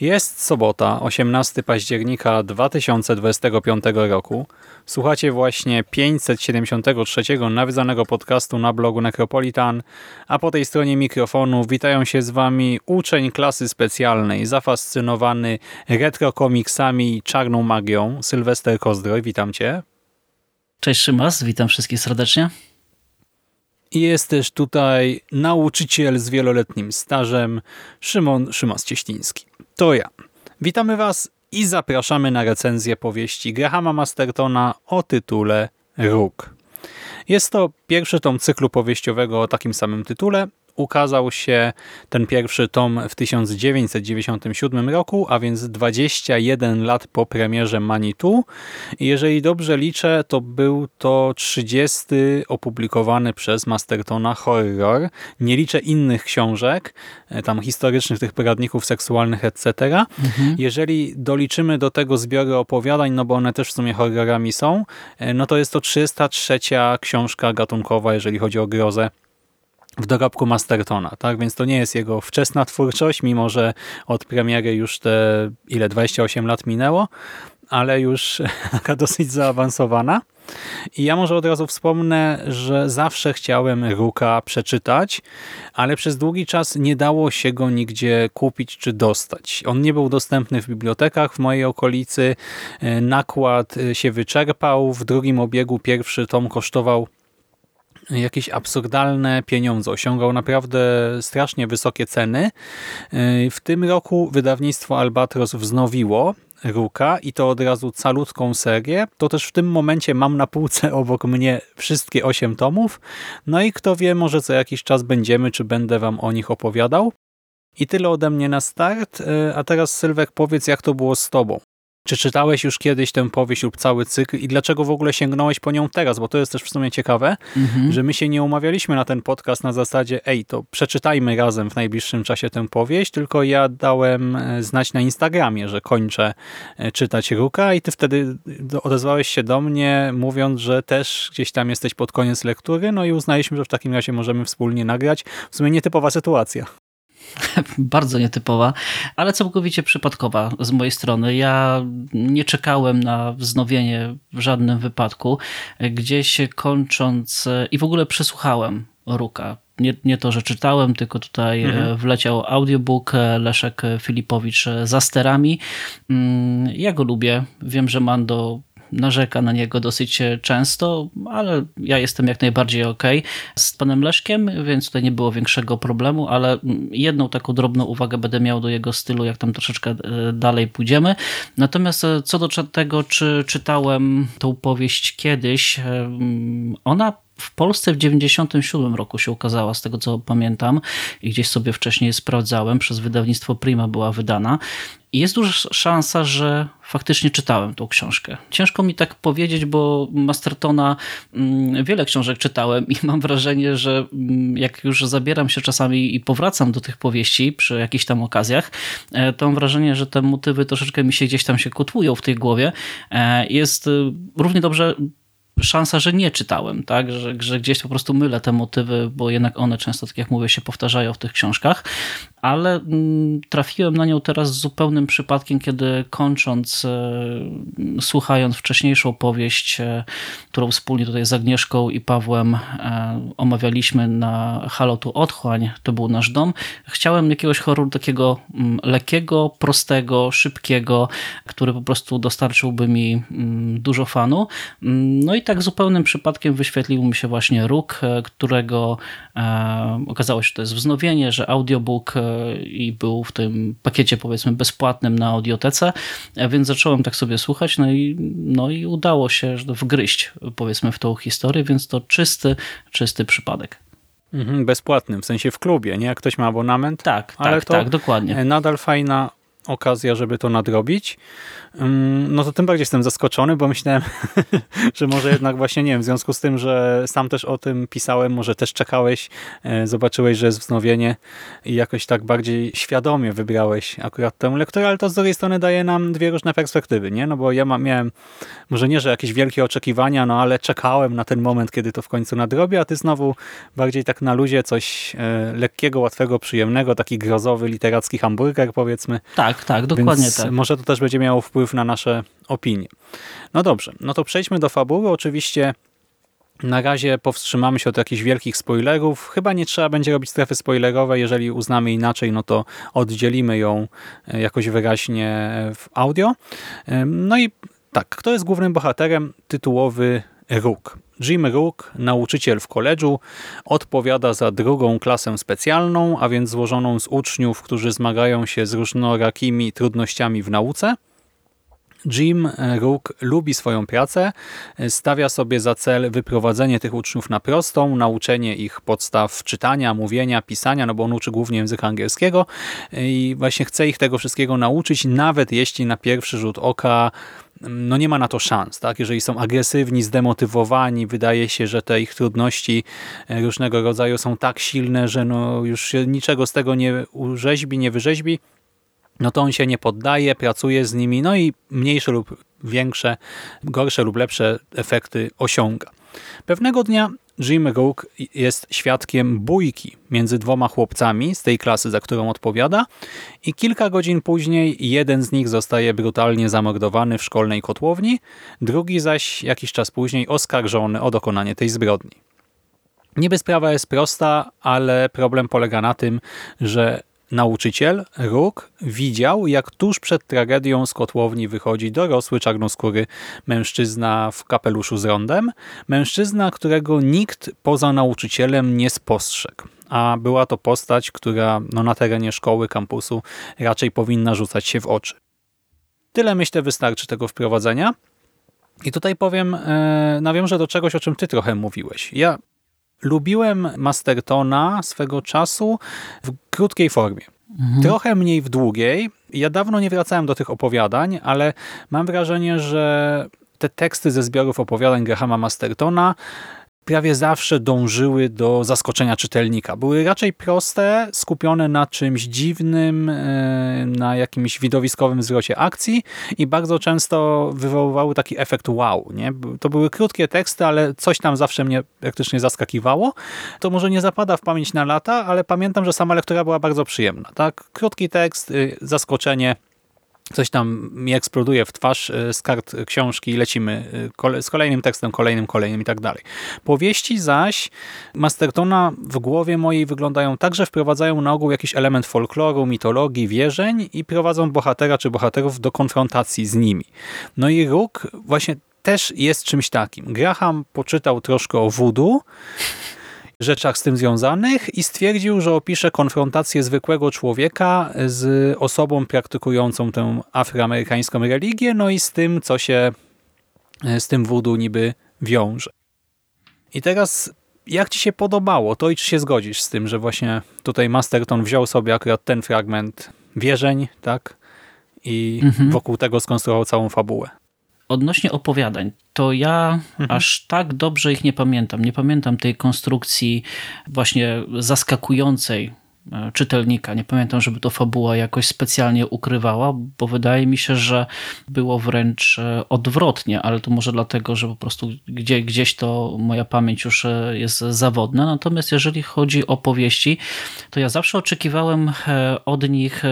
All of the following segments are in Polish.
Jest sobota, 18 października 2025 roku. Słuchacie właśnie 573 nawiedzonego podcastu na blogu Necropolitan, a po tej stronie mikrofonu witają się z Wami uczeń klasy specjalnej, zafascynowany retro komiksami i czarną magią, Sylwester Kozdroj. Witam Cię. Cześć Szymas, witam wszystkich serdecznie. I jest też tutaj nauczyciel z wieloletnim stażem, Szymon Szymas-Cieśliński. To ja. Witamy Was i zapraszamy na recenzję powieści Grahama Mastertona o tytule Róg. Jest to pierwszy tom cyklu powieściowego o takim samym tytule, ukazał się ten pierwszy tom w 1997 roku, a więc 21 lat po premierze Manitu. I jeżeli dobrze liczę, to był to 30 opublikowany przez Mastertona horror. Nie liczę innych książek, e, tam historycznych, tych poradników seksualnych, etc. Mhm. Jeżeli doliczymy do tego zbiory opowiadań, no bo one też w sumie horrorami są, e, no to jest to 303 książka gatunkowa, jeżeli chodzi o grozę w dorobku Mastertona, tak? Więc to nie jest jego wczesna twórczość, mimo że od premiery już te ile 28 lat minęło, ale już taka dosyć zaawansowana. I ja może od razu wspomnę, że zawsze chciałem Ruka przeczytać, ale przez długi czas nie dało się go nigdzie kupić czy dostać. On nie był dostępny w bibliotekach w mojej okolicy. Nakład się wyczerpał. W drugim obiegu pierwszy tom kosztował jakieś absurdalne pieniądze. Osiągał naprawdę strasznie wysokie ceny. W tym roku wydawnictwo Albatros wznowiło Ruka i to od razu calutką serię. To też w tym momencie mam na półce obok mnie wszystkie osiem tomów. No i kto wie, może co jakiś czas będziemy, czy będę wam o nich opowiadał. I tyle ode mnie na start. A teraz Sylwek powiedz, jak to było z tobą. Czy czytałeś już kiedyś tę powieść lub cały cykl i dlaczego w ogóle sięgnąłeś po nią teraz? Bo to jest też w sumie ciekawe, mhm. że my się nie umawialiśmy na ten podcast na zasadzie ej, to przeczytajmy razem w najbliższym czasie tę powieść, tylko ja dałem e, znać na Instagramie, że kończę e, czytać Ruka i ty wtedy odezwałeś się do mnie mówiąc, że też gdzieś tam jesteś pod koniec lektury, no i uznaliśmy, że w takim razie możemy wspólnie nagrać. W sumie nietypowa sytuacja. Bardzo nietypowa, ale całkowicie przypadkowa z mojej strony. Ja nie czekałem na wznowienie w żadnym wypadku. Gdzieś kończąc i w ogóle przesłuchałem Ruka. Nie, nie to, że czytałem, tylko tutaj mhm. wleciał audiobook Leszek Filipowicz za sterami. Mm, ja go lubię. Wiem, że Mando narzeka na niego dosyć często, ale ja jestem jak najbardziej ok z panem Leszkiem, więc tutaj nie było większego problemu, ale jedną taką drobną uwagę będę miał do jego stylu, jak tam troszeczkę e, dalej pójdziemy. Natomiast e, co do tego, czy czytałem tą powieść kiedyś, e, ona w Polsce w 97 roku się ukazała, z tego co pamiętam i gdzieś sobie wcześniej sprawdzałem, przez wydawnictwo Prima była wydana. I jest duża szansa, że faktycznie czytałem tą książkę. Ciężko mi tak powiedzieć, bo Mastertona mm, wiele książek czytałem i mam wrażenie, że mm, jak już zabieram się czasami i powracam do tych powieści przy jakichś tam okazjach, e, to mam wrażenie, że te motywy troszeczkę mi się gdzieś tam się kotłują w tej głowie. E, jest y, równie dobrze szansa, że nie czytałem, tak? Że, że gdzieś po prostu mylę te motywy, bo jednak one często, tak jak mówię, się powtarzają w tych książkach, ale mm, trafiłem na nią teraz z zupełnym przypadkiem, kiedy kończąc, e, słuchając wcześniejszą powieść, e, którą wspólnie tutaj z Agnieszką i Pawłem e, omawialiśmy na Halo tu Otchłań, to był nasz dom, chciałem jakiegoś horroru takiego mm, lekkiego, prostego, szybkiego, który po prostu dostarczyłby mi mm, dużo fanu. No i tak zupełnym przypadkiem wyświetlił mi się właśnie Róg, którego okazało się, że to jest wznowienie, że audiobook i był w tym pakiecie powiedzmy bezpłatnym na audiotece, więc zacząłem tak sobie słuchać, no i, no i udało się wgryźć powiedzmy w tą historię, więc to czysty, czysty przypadek. Mhm, bezpłatnym, w sensie w klubie, nie? Jak ktoś ma abonament. Tak, ale tak, to tak, dokładnie. Nadal fajna okazja, żeby to nadrobić. No to tym bardziej jestem zaskoczony, bo myślałem, że może jednak właśnie, nie wiem, w związku z tym, że sam też o tym pisałem, może też czekałeś, e, zobaczyłeś, że jest wznowienie i jakoś tak bardziej świadomie wybrałeś akurat tę lekturę, ale to z drugiej strony daje nam dwie różne perspektywy, nie? No bo ja miałem, może nie, że jakieś wielkie oczekiwania, no ale czekałem na ten moment, kiedy to w końcu nadrobię, a ty znowu bardziej tak na luzie coś e, lekkiego, łatwego, przyjemnego, taki grozowy, literacki hamburger powiedzmy. Tak, tak, dokładnie Więc tak. może to też będzie miało wpływ na nasze opinie. No dobrze, no to przejdźmy do fabuły. Oczywiście na razie powstrzymamy się od jakichś wielkich spoilerów. Chyba nie trzeba będzie robić strefy spoilerowej. Jeżeli uznamy inaczej, no to oddzielimy ją e, jakoś wyraźnie w audio. No i tak, kto jest głównym bohaterem? Tytułowy Rook. Jim Rook, nauczyciel w koledżu, odpowiada za drugą klasę specjalną, a więc złożoną z uczniów, którzy zmagają się z różnorakimi trudnościami w nauce. Jim Rook lubi swoją pracę, stawia sobie za cel wyprowadzenie tych uczniów na prostą, nauczenie ich podstaw czytania, mówienia, pisania, no bo on uczy głównie języka angielskiego i właśnie chce ich tego wszystkiego nauczyć, nawet jeśli na pierwszy rzut oka no nie ma na to szans. Tak? Jeżeli są agresywni, zdemotywowani, wydaje się, że te ich trudności różnego rodzaju są tak silne, że no już niczego z tego nie urzeźbi, nie wyrzeźbi, no to on się nie poddaje, pracuje z nimi, no i mniejsze lub większe, gorsze lub lepsze efekty osiąga. Pewnego dnia Jim Rook jest świadkiem bójki między dwoma chłopcami z tej klasy, za którą odpowiada i kilka godzin później jeden z nich zostaje brutalnie zamordowany w szkolnej kotłowni, drugi zaś jakiś czas później oskarżony o dokonanie tej zbrodni. Niby sprawa jest prosta, ale problem polega na tym, że Nauczyciel, Rook, widział, jak tuż przed tragedią z kotłowni wychodzi dorosły czarnoskóry mężczyzna w kapeluszu z rondem. Mężczyzna, którego nikt poza nauczycielem nie spostrzegł. A była to postać, która no, na terenie szkoły, kampusu raczej powinna rzucać się w oczy. Tyle myślę wystarczy tego wprowadzenia. I tutaj powiem, e, nawiążę do czegoś, o czym ty trochę mówiłeś. Ja Lubiłem Mastertona swego czasu w krótkiej formie. Mhm. Trochę mniej w długiej. Ja dawno nie wracałem do tych opowiadań, ale mam wrażenie, że te teksty ze zbiorów opowiadań Grahama Mastertona prawie zawsze dążyły do zaskoczenia czytelnika. Były raczej proste, skupione na czymś dziwnym, e, na jakimś widowiskowym zwrocie akcji i bardzo często wywoływały taki efekt wow. Nie? To były krótkie teksty, ale coś tam zawsze mnie praktycznie zaskakiwało. To może nie zapada w pamięć na lata, ale pamiętam, że sama lektura była bardzo przyjemna. Tak? Krótki tekst, y, zaskoczenie, coś tam mi eksploduje w twarz e, z kart książki i lecimy e, z kolejnym tekstem, kolejnym, kolejnym i tak dalej. Powieści zaś Mastertona w głowie mojej wyglądają tak, że wprowadzają na ogół jakiś element folkloru, mitologii, wierzeń i prowadzą bohatera czy bohaterów do konfrontacji z nimi. No i Róg właśnie też jest czymś takim. Graham poczytał troszkę o voodoo, rzeczach z tym związanych i stwierdził, że opisze konfrontację zwykłego człowieka z osobą praktykującą tę afroamerykańską religię, no i z tym, co się e, z tym voodoo niby wiąże. I teraz jak ci się podobało to i czy się zgodzisz z tym, że właśnie tutaj Masterton wziął sobie akurat ten fragment wierzeń, tak? I mhm. wokół tego skonstruował całą fabułę. Odnośnie opowiadań, to ja mhm. aż tak dobrze ich nie pamiętam. Nie pamiętam tej konstrukcji właśnie zaskakującej e, czytelnika. Nie pamiętam, żeby to fabuła jakoś specjalnie ukrywała, bo wydaje mi się, że było wręcz e, odwrotnie, ale to może dlatego, że po prostu gdzie, gdzieś to moja pamięć już e, jest zawodna. Natomiast jeżeli chodzi o powieści, to ja zawsze oczekiwałem od nich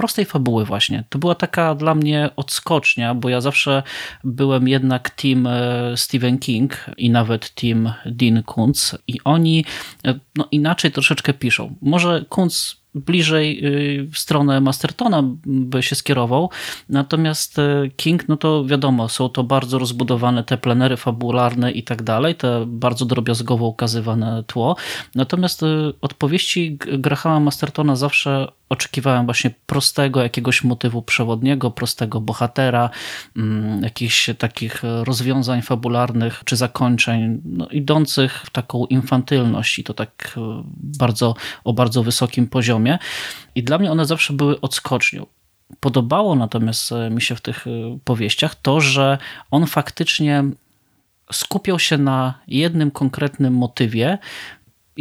prostej fabuły właśnie. To była taka dla mnie odskocznia, bo ja zawsze byłem jednak team e, Stephen King i nawet team Dean Kuntz i oni e, no, inaczej troszeczkę piszą. Może Kuntz bliżej y, w stronę Mastertona by się skierował. Natomiast King, no to wiadomo, są to bardzo rozbudowane te plenery fabularne i tak dalej, te bardzo drobiazgowo ukazywane tło. Natomiast odpowiedzi Grahama Mastertona zawsze oczekiwałem właśnie prostego jakiegoś motywu przewodniego, prostego bohatera, mm, jakichś takich rozwiązań fabularnych czy zakończeń, no, idących w taką infantylność i to tak bardzo o bardzo wysokim poziomie. I dla mnie one zawsze były odskocznią. Podobało natomiast e, mi się w tych e, powieściach to, że on faktycznie skupiał się na jednym konkretnym motywie,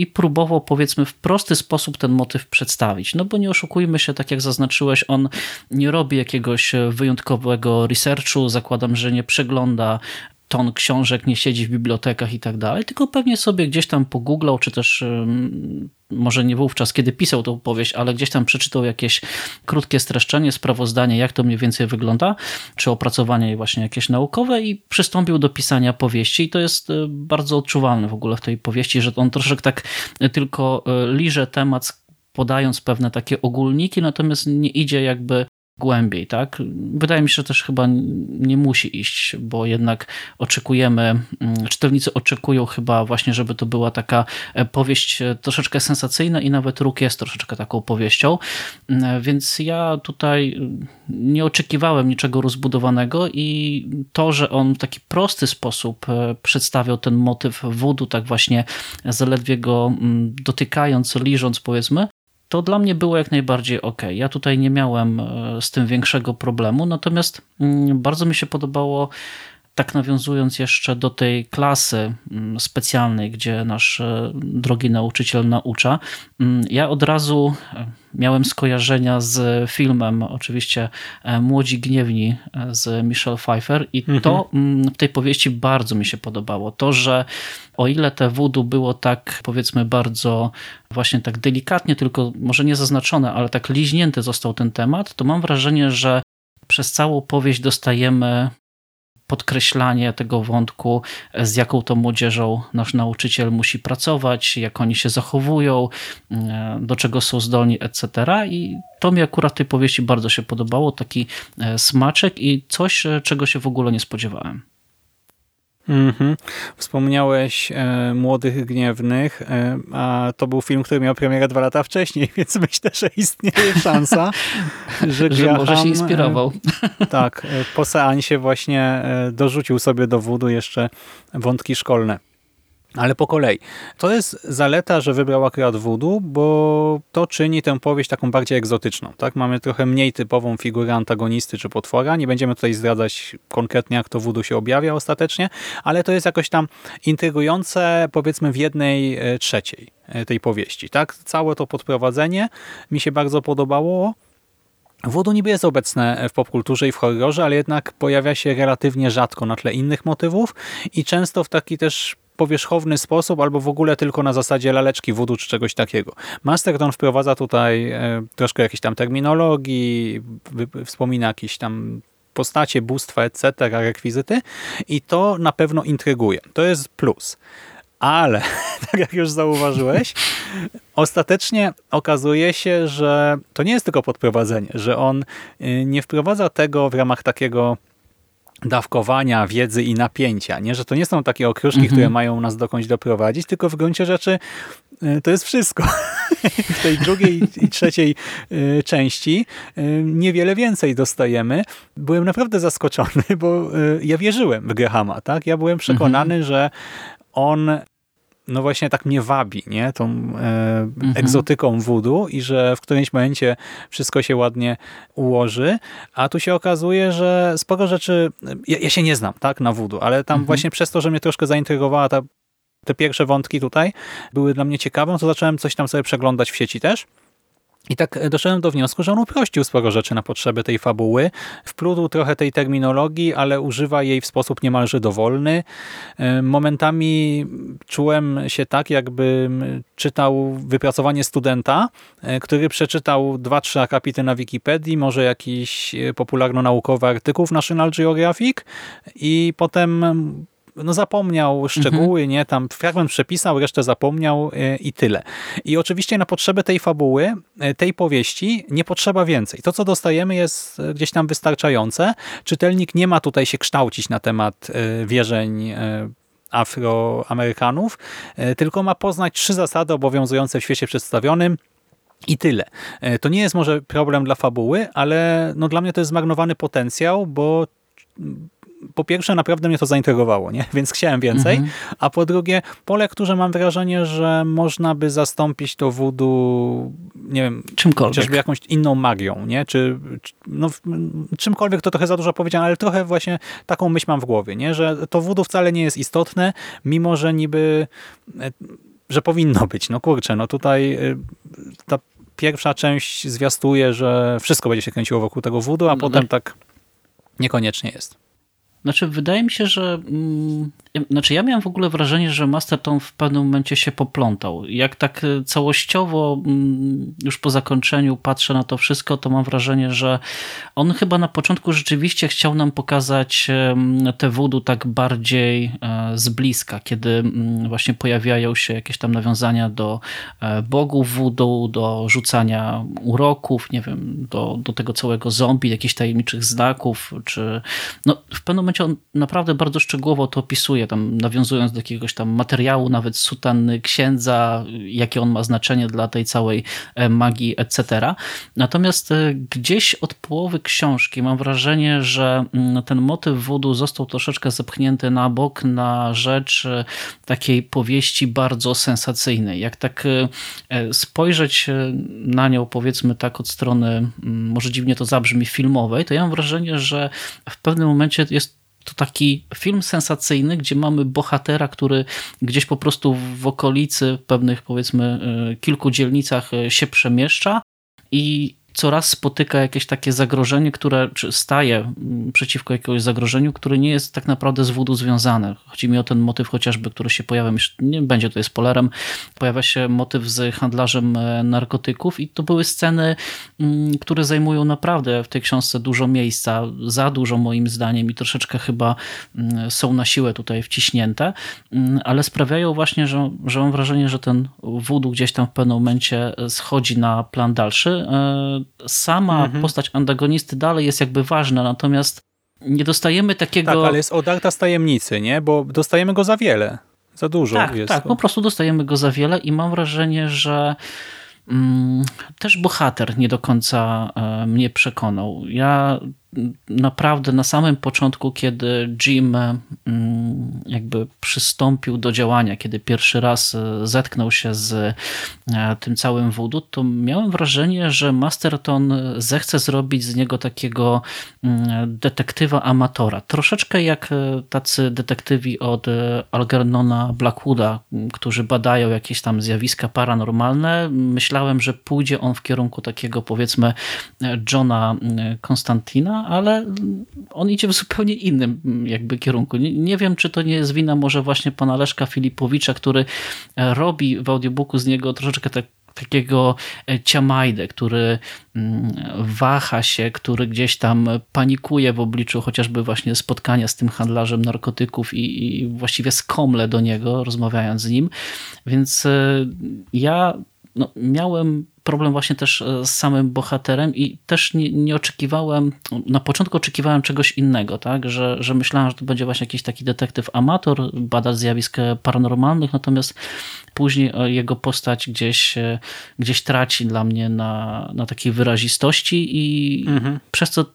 i próbował powiedzmy w prosty sposób ten motyw przedstawić. No bo nie oszukujmy się, tak jak zaznaczyłeś, on nie robi jakiegoś wyjątkowego researchu, zakładam, że nie przegląda ton książek, nie siedzi w bibliotekach i tak dalej, tylko pewnie sobie gdzieś tam pogooglał, czy też może nie wówczas, kiedy pisał tą powieść, ale gdzieś tam przeczytał jakieś krótkie streszczenie, sprawozdanie, jak to mniej więcej wygląda, czy opracowanie właśnie jakieś naukowe i przystąpił do pisania powieści. I to jest e, bardzo odczuwalne w ogóle w tej powieści, że on troszeczkę tak e, tylko e, liże temat podając pewne takie ogólniki, natomiast nie idzie jakby głębiej, tak? Wydaje mi się, że też chyba nie musi iść, bo jednak oczekujemy, mm, czytelnicy oczekują chyba właśnie, żeby to była taka e, powieść e, troszeczkę sensacyjna i nawet Róg jest troszeczkę taką powieścią, mm, więc ja tutaj mm, nie oczekiwałem niczego rozbudowanego i to, że on w taki prosty sposób e, przedstawiał ten motyw wudu, tak właśnie zaledwie go dotykając, liżąc powiedzmy, to dla mnie było jak najbardziej ok. Ja tutaj nie miałem e, z tym większego problemu, natomiast mm, bardzo mi się podobało tak nawiązując jeszcze do tej klasy mm, specjalnej, gdzie nasz e, drogi nauczyciel naucza, mm, ja od razu e, miałem skojarzenia z filmem, oczywiście e, Młodzi Gniewni z Michelle Pfeiffer i mhm. to mm, w tej powieści bardzo mi się podobało. To, że o ile te voodoo było tak powiedzmy bardzo właśnie tak delikatnie, tylko może nie zaznaczone, ale tak liźnięty został ten temat, to mam wrażenie, że przez całą powieść dostajemy podkreślanie tego wątku, z jaką to młodzieżą nasz nauczyciel musi pracować, jak oni się zachowują, e, do czego są zdolni, etc. I to mi akurat tej powieści bardzo się podobało, taki e, smaczek i coś, e, czego się w ogóle nie spodziewałem. Mhm. Wspomniałeś e, Młodych Gniewnych, e, a to był film, który miał premierę dwa lata wcześniej, więc myślę, że istnieje szansa, że, że może się inspirował. E, tak, e, po seansie właśnie e, dorzucił sobie do wudu jeszcze wątki szkolne. Ale po kolei. To jest zaleta, że wybrał akurat voodoo, bo to czyni tę powieść taką bardziej egzotyczną. Tak? Mamy trochę mniej typową figurę antagonisty czy potwora. Nie będziemy tutaj zdradzać konkretnie, jak to voodoo się objawia ostatecznie, ale to jest jakoś tam intrygujące, powiedzmy w jednej e, trzeciej e, tej powieści. Tak? Całe to podprowadzenie mi się bardzo podobało. Voodoo niby jest obecne w popkulturze i w horrorze, ale jednak pojawia się relatywnie rzadko na tle innych motywów i często w taki też powierzchowny sposób, albo w ogóle tylko na zasadzie laleczki wudu czy czegoś takiego. Masterton wprowadza tutaj e, troszkę jakiejś tam terminologii, wspomina jakieś tam postacie, bóstwa, etc., rekwizyty i to na pewno intryguje. To jest plus. Ale, tak jak już zauważyłeś, ostatecznie okazuje się, że to nie jest tylko podprowadzenie, że on y, nie wprowadza tego w ramach takiego dawkowania wiedzy i napięcia, nie? że to nie są takie okruszki, które mhm. mają nas dokądś doprowadzić, tylko w gruncie rzeczy y, to jest wszystko. w tej drugiej i trzeciej y, części y, niewiele więcej dostajemy. Byłem naprawdę zaskoczony, bo ja wierzyłem w Grahama. Tak? Ja byłem przekonany, mhm. że on no właśnie tak mnie wabi, nie? Tą e, mhm. egzotyką voodoo i że w którymś momencie wszystko się ładnie ułoży, a tu się okazuje, że sporo rzeczy, ja, ja się nie znam tak na voodoo, ale tam mhm. właśnie przez to, że mnie troszkę zaintrygowała ta te pierwsze wątki tutaj były dla mnie ciekawe, to zacząłem coś tam sobie przeglądać w sieci też i tak e, doszedłem do wniosku, że on uprościł sporo rzeczy na potrzeby tej fabuły. Wplótł trochę tej terminologii, ale używa jej w sposób niemalże dowolny. E, momentami czułem się tak, jakbym czytał wypracowanie studenta, e, który przeczytał dwa, trzy akapity na Wikipedii, może jakiś popularno-naukowy artykuł w National Geographic i potem no zapomniał szczegóły, nie, tam fragment przepisał, resztę zapomniał e, i tyle. I oczywiście na potrzeby tej fabuły, e, tej powieści nie potrzeba więcej. To, co dostajemy jest e, gdzieś tam wystarczające. Czytelnik nie ma tutaj się kształcić na temat e, wierzeń e, Afroamerykanów, e, tylko ma poznać trzy zasady obowiązujące w świecie przedstawionym, i tyle. E, To nie jest może problem dla fabuły, ale no dla mnie to jest zmarnowany potencjał, bo po pierwsze naprawdę mnie to zaintrygowało, nie? więc chciałem więcej, Mhm. a po drugie po lekturze mam wrażenie, że można by zastąpić to voodoo, nie wiem, Czymkolwiek. chociażby jakąś inną magią, nie? Czy, no, czymkolwiek to trochę za dużo powiedziane, ale trochę właśnie taką myśl mam w głowie, nie? Że to voodoo wcale nie jest istotne, mimo że niby e, że powinno być. No kurczę, no tutaj y, ta pierwsza część zwiastuje, że wszystko będzie się kręciło wokół tego voodoo, a No potem tak. tak niekoniecznie jest. Znaczy, wydaje mi się, że. Mm, znaczy, ja miałem w ogóle wrażenie, że Masterton w pewnym momencie się poplątał. Jak tak e, całościowo, mm, już po zakończeniu patrzę na to wszystko, to mam wrażenie, że on chyba na początku rzeczywiście chciał nam pokazać te voodoo tak bardziej e, z bliska, kiedy mm, właśnie pojawiają się jakieś tam nawiązania do e, bogów voodoo, do rzucania uroków, nie wiem, do, do tego całego zombie, jakichś tajemniczych znaków, czy no, w pewnym momencie on naprawdę bardzo szczegółowo to opisuje, tam nawiązując do jakiegoś tam materiału, nawet sutanny księdza, jakie on ma znaczenie dla tej całej e, magii, etc. Natomiast e, gdzieś od połowy książki mam wrażenie, że mm, ten motyw voodoo został troszeczkę zepchnięty na bok na rzecz e, takiej powieści bardzo sensacyjnej. Jak tak spojrzeć na nią, powiedzmy tak od strony, mm, może dziwnie to zabrzmi, filmowej, to ja mam wrażenie, że w pewnym momencie jest to taki film sensacyjny, gdzie mamy bohatera, który gdzieś po prostu w okolicy pewnych powiedzmy e, kilku dzielnicach e, się przemieszcza i coraz spotyka jakieś takie zagrożenie, które czy staje mm, przeciwko jakiegoś zagrożeniu, które nie jest tak naprawdę z voodoo związane. Chodzi mi o ten motyw chociażby, który się pojawia, nie będzie tutaj spoilerem, pojawia się motyw z handlarzem e, narkotyków i to były sceny, mm, które zajmują naprawdę w tej książce dużo miejsca, za dużo moim zdaniem i troszeczkę chyba mm, są na siłę tutaj wciśnięte, ale sprawiają właśnie, że, że mam wrażenie, że ten voodoo gdzieś tam w pewnym momencie schodzi na plan dalszy. Sama postać antagonisty dalej jest jakby ważna, natomiast nie dostajemy takiego... Tak, ale jest odarta z tajemnicy, nie? Bo dostajemy go za wiele. Za dużo Tak, jest. tak, po prostu dostajemy go za wiele i mam wrażenie, że mm, też bohater nie do końca e, mnie przekonał. Ja naprawdę na samym początku, kiedy Jim mm, jakby przystąpił do działania, kiedy pierwszy raz e, zetknął się z e, tym całym voodoo, to miałem wrażenie, że Masterton zechce zrobić z niego takiego mm, detektywa amatora. Troszeczkę jak e, tacy detektywi od Algernona Blackwooda, m, którzy badają jakieś tam zjawiska paranormalne. Myślałem, że pójdzie on w kierunku takiego powiedzmy Johna m, Ale on idzie w zupełnie innym jakby kierunku. Nie, nie wiem, czy to nie jest wina może właśnie pana Leszka Filipowicza, który e, robi w audiobooku z niego troszeczkę tak takiego e, ciamajdę, który mm, waha się, który gdzieś tam panikuje w obliczu chociażby właśnie spotkania z tym handlarzem narkotyków i, i właściwie skomle do niego, rozmawiając z nim. Więc e, ja no, miałem problem właśnie też e, z samym bohaterem i też nie, nie oczekiwałem, na początku oczekiwałem czegoś innego, tak, że, że myślałem, że to będzie właśnie jakiś taki detektyw amator, badacz zjawisk paranormalnych, natomiast później e, jego postać gdzieś, e, gdzieś traci dla mnie na, na takiej wyrazistości i przez co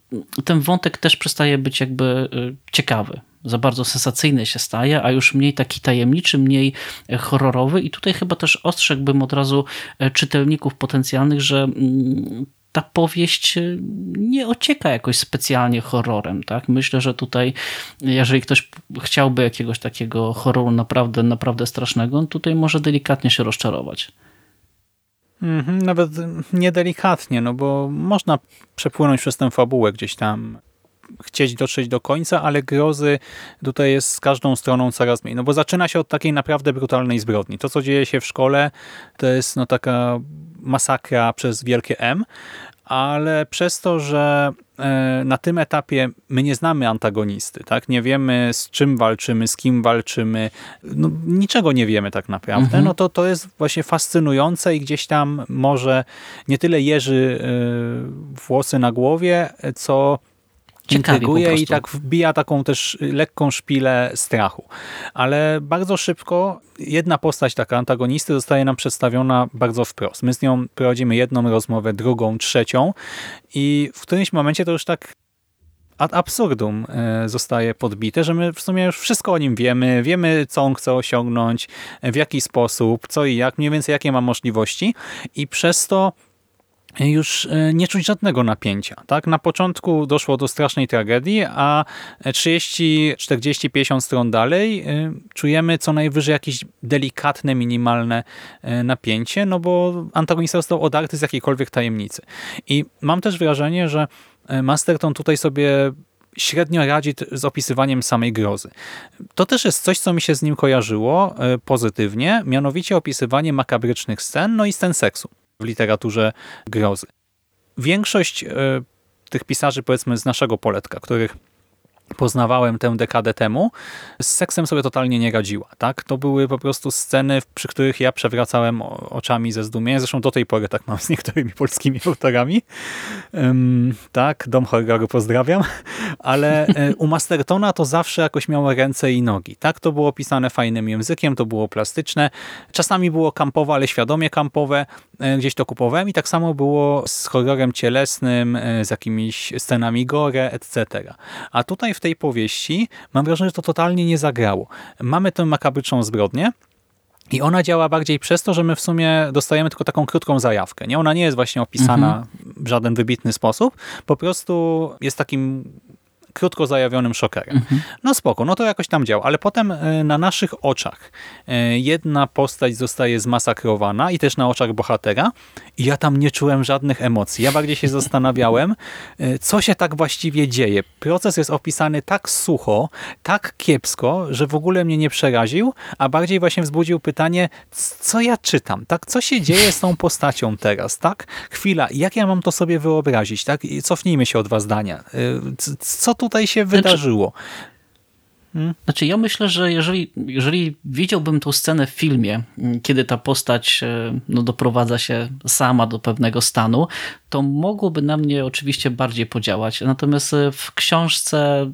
ten wątek też przestaje być jakby e, ciekawy. Za bardzo sensacyjny się staje, a już mniej taki tajemniczy, mniej e, horrorowy i tutaj chyba też ostrzegłbym od razu e, czytelników potencjalnych, że mm, ta powieść e, nie ocieka jakoś specjalnie horrorem. Tak? Myślę, że tutaj, jeżeli ktoś chciałby jakiegoś takiego horroru naprawdę, naprawdę strasznego, on tutaj może delikatnie się rozczarować. Mhm, nawet niedelikatnie, no bo można przepłynąć przez tę fabułę gdzieś tam, chcieć dotrzeć do końca, ale grozy tutaj jest z każdą stroną coraz mniej. No bo zaczyna się od takiej naprawdę brutalnej zbrodni. To, co dzieje się w szkole, to jest no taka masakra przez wielkie M, ale przez to, że e, na tym etapie my nie znamy antagonisty, tak? Nie wiemy z czym walczymy, z kim walczymy, no, niczego nie wiemy tak naprawdę, Mhm. no to to jest właśnie fascynujące i gdzieś tam może nie tyle jeży e, włosy na głowie, co intryguje i tak wbija taką też lekką szpilę strachu. Ale bardzo szybko jedna postać taka antagonisty zostaje nam przedstawiona bardzo wprost. My z nią prowadzimy jedną rozmowę, drugą, trzecią i w którymś momencie to już tak ad absurdum e, zostaje podbite, że my w sumie już wszystko o nim wiemy, wiemy co on chce osiągnąć, w jaki sposób, co i jak, mniej więcej jakie ma możliwości i przez to już e, nie czuć żadnego napięcia. Tak? Na początku doszło do strasznej tragedii, a 30, 40, 50 stron dalej e, czujemy co najwyżej jakieś delikatne, minimalne e, napięcie, no bo antagonista został odarty z jakiejkolwiek tajemnicy. I mam też wrażenie, że Masterton tutaj sobie średnio radzi z opisywaniem samej grozy. To też jest coś, co mi się z nim kojarzyło pozytywnie, mianowicie opisywanie makabrycznych scen, no i scen seksu w literaturze grozy. Większość e, tych pisarzy, powiedzmy, z naszego poletka, których poznawałem tę dekadę temu, z seksem sobie totalnie nie radziła. Tak? To były po prostu sceny, przy których ja przewracałem oczami ze zdumienia. Zresztą do tej pory tak mam z niektórymi polskimi autorami. Ym, tak, Dom Horroru pozdrawiam. Ale e, u Mastertona to zawsze jakoś miało ręce i nogi. Tak, to było pisane fajnym językiem, to było plastyczne. Czasami było kampowe, ale świadomie kampowe. E, Gdzieś to kupowałem i tak samo było z horrorem cielesnym, e, z jakimiś scenami gore, etc. A tutaj w tej powieści mam wrażenie, że to totalnie nie zagrało. Mamy tę makabryczną zbrodnię, i ona działa bardziej przez to, że my w sumie dostajemy tylko taką krótką zajawkę. Nie? Ona nie jest właśnie opisana w żaden wybitny sposób. Po prostu jest takim krótko zajawionym szokerem. No spoko, no to jakoś tam działa. Ale potem e, na naszych oczach e, jedna postać zostaje zmasakrowana i też na oczach bohatera i ja tam nie czułem żadnych emocji. Ja bardziej się zastanawiałem, e, co się tak właściwie dzieje. Proces jest opisany tak sucho, tak kiepsko, że w ogóle mnie nie przeraził, a bardziej właśnie wzbudził pytanie, co ja czytam, tak? Co się dzieje z tą postacią teraz, tak? Chwila, jak ja mam to sobie wyobrazić, tak? I cofnijmy się o dwa zdania. Co tutaj się wydarzyło? Znaczy ja myślę, że jeżeli, jeżeli widziałbym tą scenę w filmie, m, kiedy ta postać e, no, doprowadza się sama do pewnego stanu, to mogłoby na mnie oczywiście bardziej podziałać. Natomiast e, w książce m,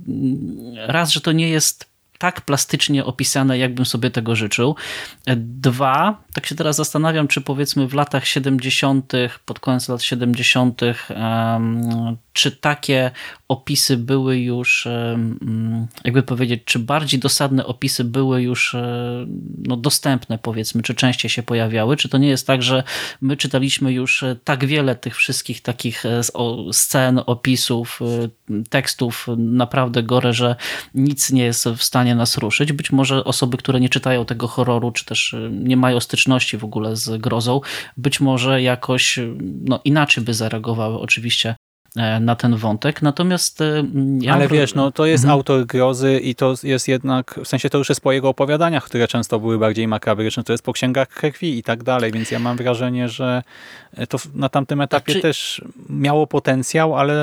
raz, że to nie jest tak plastycznie opisane, jakbym sobie tego życzył. E, Dwa, tak się teraz zastanawiam, czy powiedzmy w latach 70., pod koniec lat 70., em, czy takie opisy były już, em, jakby powiedzieć, czy bardziej dosadne opisy były już e, no, dostępne, powiedzmy, czy częściej się pojawiały? Czy to nie jest tak, że my czytaliśmy już e, tak wiele tych wszystkich takich e, scen, opisów, e, tekstów naprawdę gore, że nic nie jest w stanie nas ruszyć. Być może osoby, które nie czytają tego horroru, czy też e, nie mają styczności w ogóle z grozą, być może jakoś e, no, inaczej by zareagowały oczywiście e, na ten wątek. Natomiast e, ja Ale wiesz, no to jest Mhm. autor grozy i to jest jednak, w sensie to już jest po jego opowiadaniach, które często były bardziej makabryczne, to jest po księgach krwi i tak dalej, więc ja mam wrażenie, że to w- na tamtym etapie Znaczy- też miało potencjał, ale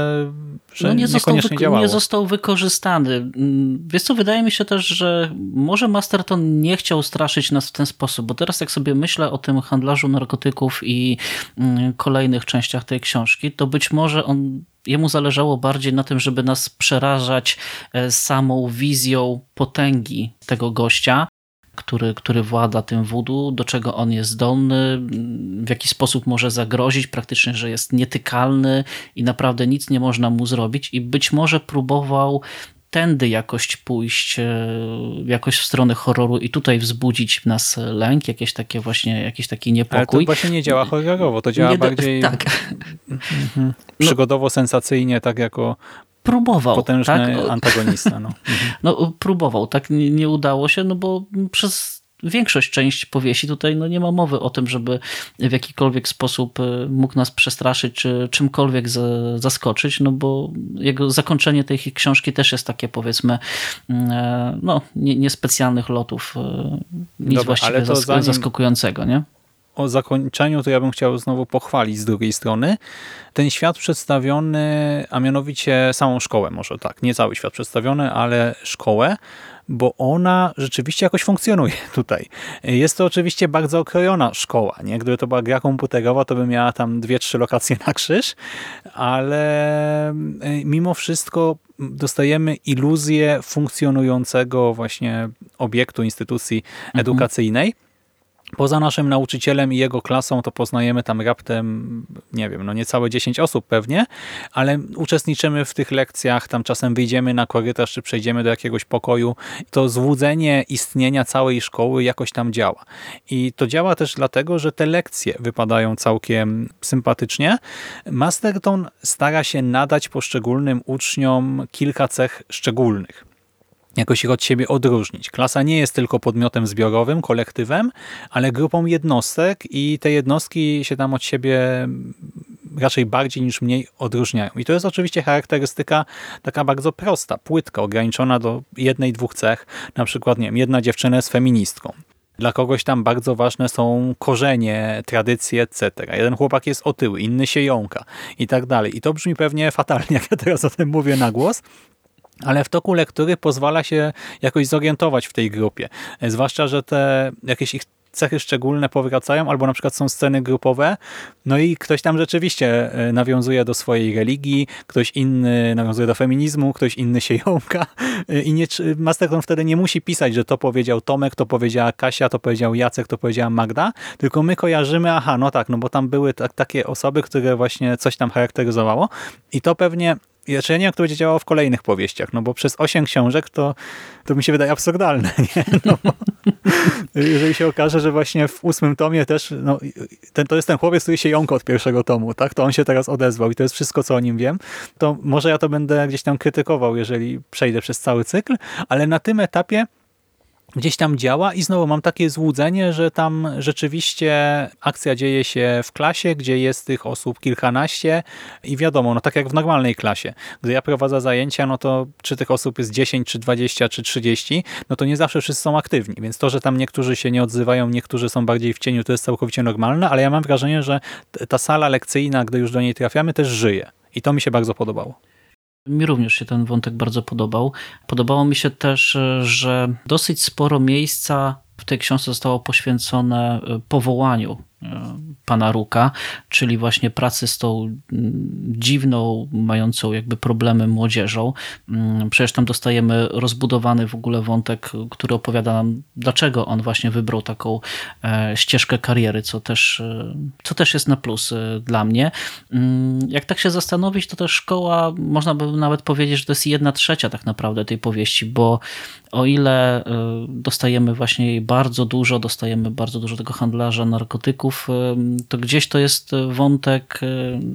że no nie, został niekoniecznie działało. nie został wykorzystany. Mm, Wiesz co, wydaje mi się też, że może Masterton nie chciał straszyć nas w ten sposób, bo teraz jak sobie myślę o tym handlarzu narkotyków i mm, kolejnych częściach tej książki, to być może on jemu zależało bardziej na tym, żeby nas przerażać e, samą wizją potęgi tego gościa, który, który włada tym voodoo, do czego on jest zdolny, w jaki sposób może zagrozić, praktycznie, że jest nietykalny i naprawdę nic nie można mu zrobić. I być może próbował tędy jakoś pójść, e, jakoś w stronę horroru i tutaj wzbudzić w nas lęk, jakieś takie właśnie, jakiś taki Ale to niepokój. właśnie nie działa horrorowo, to działa Nie do- bardziej Tak, przygodowo, sensacyjnie, tak jako próbował. potężny tak? Antagonista. No. No, próbował, tak nie, nie udało się, no bo przez większość część powieści tutaj no, nie ma mowy o tym, żeby w jakikolwiek sposób e, mógł nas przestraszyć, czy czymkolwiek za- zaskoczyć, no bo jego zakończenie tej książki też jest takie powiedzmy mm, e, no, nie- niespecjalnych lotów, e, nic Dobra, właściwie zask- zanim- zaskakującego, nie? o zakończeniu to ja bym chciał znowu pochwalić z drugiej strony. Ten świat przedstawiony, a mianowicie samą szkołę, może tak, nie cały świat przedstawiony, ale szkołę, bo ona rzeczywiście jakoś funkcjonuje tutaj. Jest to oczywiście bardzo okrojona szkoła. Nie? Gdyby to była gra komputerowa, to by miała tam dwie, trzy lokacje na krzyż, ale e, mimo wszystko dostajemy iluzję funkcjonującego właśnie obiektu, instytucji mhm. Poza naszym nauczycielem i jego klasą to poznajemy tam raptem, nie wiem, no niecałe 10 osób pewnie, ale uczestniczymy w tych lekcjach, tam czasem wyjdziemy na korytarz, czy przejdziemy do jakiegoś pokoju. To złudzenie istnienia całej szkoły jakoś tam działa. I to działa też dlatego, że te lekcje wypadają całkiem sympatycznie. Masterton stara się nadać poszczególnym uczniom kilka cech szczególnych jakoś od siebie odróżnić. Klasa nie jest tylko podmiotem zbiorowym, kolektywem, ale grupą jednostek i te jednostki się tam od siebie raczej bardziej niż mniej odróżniają. I to jest oczywiście charakterystyka taka bardzo prosta, płytka, ograniczona do jednej, dwóch cech. Na przykład, nie wiem, jedna dziewczyna jest feministką. Dla kogoś tam bardzo ważne są korzenie, tradycje, etc. Jeden chłopak jest otyły, inny się jąka i tak dalej. I to brzmi pewnie fatalnie, jak ja teraz o tym mówię na głos, ale w toku lektury pozwala się jakoś zorientować w tej grupie. Zwłaszcza, że te jakieś ich cechy szczególne powracają, albo na przykład są sceny grupowe, no i ktoś tam rzeczywiście e, nawiązuje do swojej religii, ktoś inny nawiązuje do feminizmu, ktoś inny się jąka e, i nie, Masterton wtedy nie musi pisać, że to powiedział Tomek, to powiedziała Kasia, to powiedział Jacek, to powiedziała Magda, tylko my kojarzymy, aha, no tak, no bo tam były tak, takie osoby, które właśnie coś tam charakteryzowało i to pewnie znaczy ja nie wiem, jak to będzie działało w kolejnych powieściach, no bo przez osiem książek to, to mi się wydaje absurdalne, nie? No jeżeli się okaże, że właśnie w ósmym tomie też, no, ten, to jest ten chłopiec, który się jąka od pierwszego tomu, tak? To on się teraz odezwał i to jest wszystko, co o nim wiem. To może ja to będę gdzieś tam krytykował, jeżeli przejdę przez cały cykl, ale na tym etapie gdzieś tam działa i znowu mam takie złudzenie, że tam rzeczywiście akcja dzieje się w klasie, gdzie jest tych osób kilkanaście i wiadomo, no tak jak w normalnej klasie. Gdy ja prowadzę zajęcia, no to czy tych osób jest 10, czy 20, czy 30, no to nie zawsze wszyscy są aktywni, więc to, że tam niektórzy się nie odzywają, niektórzy są bardziej w cieniu, to jest całkowicie normalne, ale ja mam wrażenie, że ta sala lekcyjna, gdy już do niej trafiamy, też żyje. I to mi się bardzo podobało. Mi również się ten wątek bardzo podobał. Podobało mi się też, że dosyć sporo miejsca w tej książce zostało poświęcone powołaniu pana Ruka, czyli właśnie pracy z tą dziwną, mającą jakby problemy młodzieżą. Mm, przecież tam dostajemy rozbudowany w ogóle wątek, który opowiada nam, dlaczego on właśnie wybrał taką e, ścieżkę kariery, co też, e, co też jest na plus e, dla mnie. Mm, jak tak się zastanowić, to też szkoła, można by nawet powiedzieć, że to jest jedna trzecia tak naprawdę tej powieści, bo o ile dostajemy właśnie jej bardzo dużo, dostajemy bardzo dużo tego handlarza narkotyków, to gdzieś to jest wątek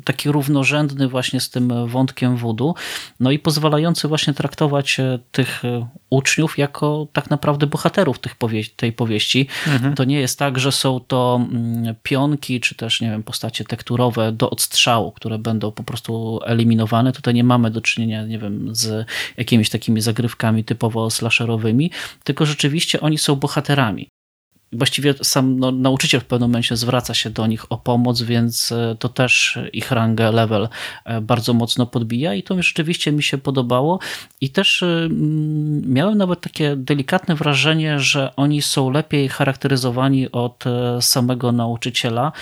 taki równorzędny właśnie z tym wątkiem wudu, no i pozwalający właśnie traktować e, tych e, uczniów jako tak naprawdę bohaterów tych powie tej powieści. Mhm. To nie jest tak, że są to mm, pionki, czy też, nie wiem, postacie tekturowe do odstrzału, które będą po prostu eliminowane. Tutaj nie mamy do czynienia, nie wiem, z jakimiś takimi zagrywkami typowo slasherowymi, tylko rzeczywiście oni są bohaterami właściwie sam no, nauczyciel w pewnym momencie zwraca się do nich o pomoc, więc e, to też ich rangę, level e, bardzo mocno podbija i to rzeczywiście mi się podobało. I też e, miałem nawet takie delikatne wrażenie, że oni są lepiej charakteryzowani od samego nauczyciela,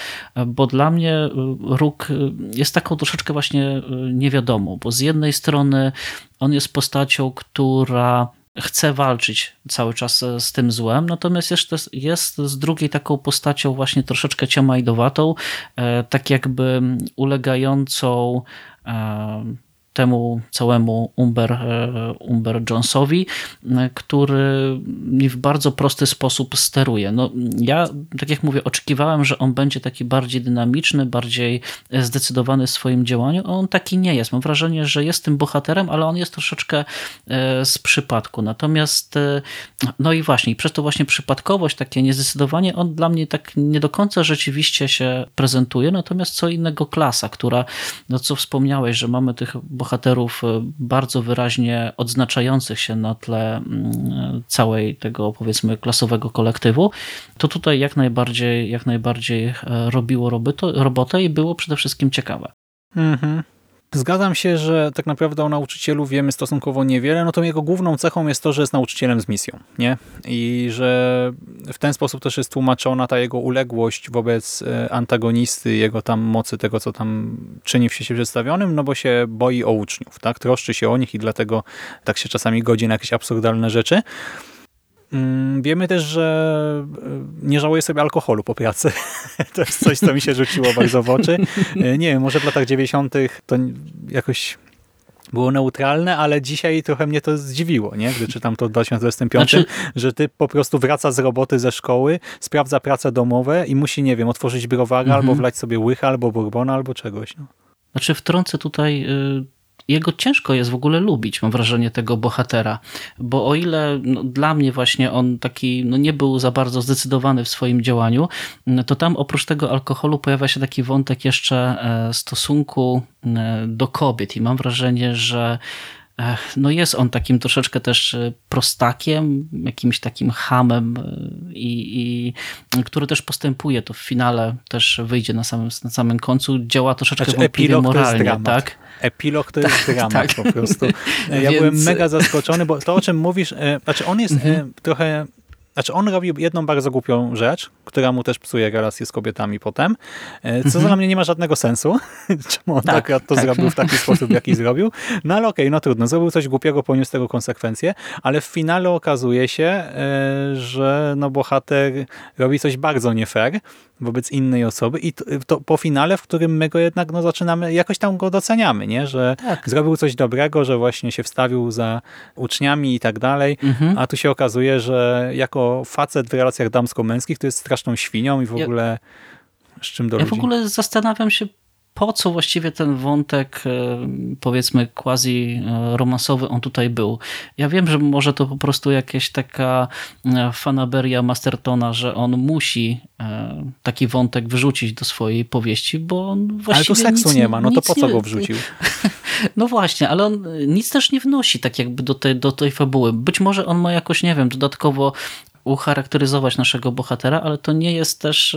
bo dla mnie Róg jest taką troszeczkę właśnie niewiadomą, bo z jednej strony on jest postacią, która chce walczyć cały czas z tym złem, natomiast jest, jest z drugiej taką postacią właśnie troszeczkę ciamajdowatą, e, tak jakby ulegającą e, temu całemu Umber, e, Umber Jonesowi, e, który w bardzo prosty sposób steruje. No, ja, tak jak mówię, oczekiwałem, że on będzie taki bardziej dynamiczny, bardziej zdecydowany w swoim działaniu, a on taki nie jest. Mam wrażenie, że jest tym bohaterem, ale on jest troszeczkę e, z przypadku. Natomiast, no i właśnie, przez to właśnie przypadkowość, takie niezdecydowanie, on dla mnie tak nie do końca rzeczywiście się prezentuje, natomiast co innego klasa, która, no co wspomniałeś, że mamy tych bohaterów bohaterów e, bardzo wyraźnie odznaczających się na tle mm, całej tego powiedzmy klasowego kolektywu, to tutaj jak najbardziej, jak najbardziej e, robiło robotę i było przede wszystkim ciekawe. Mhm. Zgadzam się, że tak naprawdę o nauczycielu wiemy stosunkowo niewiele, no to jego główną cechą jest to, że jest nauczycielem z misją, nie? I że w ten sposób też jest tłumaczona ta jego uległość wobec e, antagonisty, jego tam mocy, tego co tam czyni w świecie przedstawionym, no bo się boi o uczniów, tak? Troszczy się o nich i dlatego tak się czasami godzi na jakieś absurdalne rzeczy. Mm, wiemy też, że e, nie żałuje sobie alkoholu po pracy. To jest coś, co mi się rzuciło bardzo w oczy. E, nie wiem, może w latach 90. to jakoś było neutralne, ale dzisiaj trochę mnie to zdziwiło, nie? gdy czytam to w 2025, znaczy... że ty po prostu wraca z roboty ze szkoły, sprawdza prace domowe i musi, nie wiem, otworzyć browara mhm. albo wlać sobie łycha, albo bourbona, albo czegoś. No. Znaczy wtrącę tutaj y, jego ciężko jest w ogóle lubić, mam wrażenie, tego bohatera, bo o ile no, dla mnie właśnie on taki no, nie był za bardzo zdecydowany w swoim działaniu, to tam oprócz tego alkoholu pojawia się taki wątek jeszcze e, stosunku e, do kobiet i mam wrażenie, że no jest on takim troszeczkę też e, prostakiem, jakimś takim hamem, i, i, który też postępuje, to w finale też wyjdzie na samym, na samym końcu, działa troszeczkę znaczy, wątpliwie moralnie. Tak? Epilog to jest tak, dramat tak. po prostu. Ja Więc... byłem mega zaskoczony, bo to o czym mówisz, e, znaczy on jest mhm. trochę znaczy on robił jedną bardzo głupią rzecz, która mu też psuje relacje z kobietami potem, e, co mhm. dla mnie nie ma żadnego sensu, czemu on tak, akurat to tak. zrobił w taki sposób, jaki zrobił. No ale okej, okay, no trudno, zrobił coś głupiego, poniósł tego konsekwencje, ale w finale okazuje się, e, że no bohater robi coś bardzo nie fair wobec innej osoby i to, to po finale, w którym my go jednak no, zaczynamy, jakoś tam go doceniamy, nie? że tak. zrobił coś dobrego, że właśnie się wstawił za uczniami i tak dalej, mhm. a tu się okazuje, że jako facet w relacjach damsko-męskich to jest straszną świnią i w ogóle z czym do Ja ludzi. w ogóle zastanawiam się, po co właściwie ten wątek, e, powiedzmy, quasi e, romansowy on tutaj był. Ja wiem, że może to po prostu jakaś taka e, fanaberia Mastertona, że on musi taki wątek wyrzucić do swojej powieści, bo on właściwie Ale tu seksu nic, nie ma, no to po co go wrzucił? No właśnie, ale on nic też nie wnosi tak jakby do tej, do tej fabuły. Być może on ma jakoś, nie wiem, dodatkowo ucharakteryzować naszego bohatera, ale to nie jest też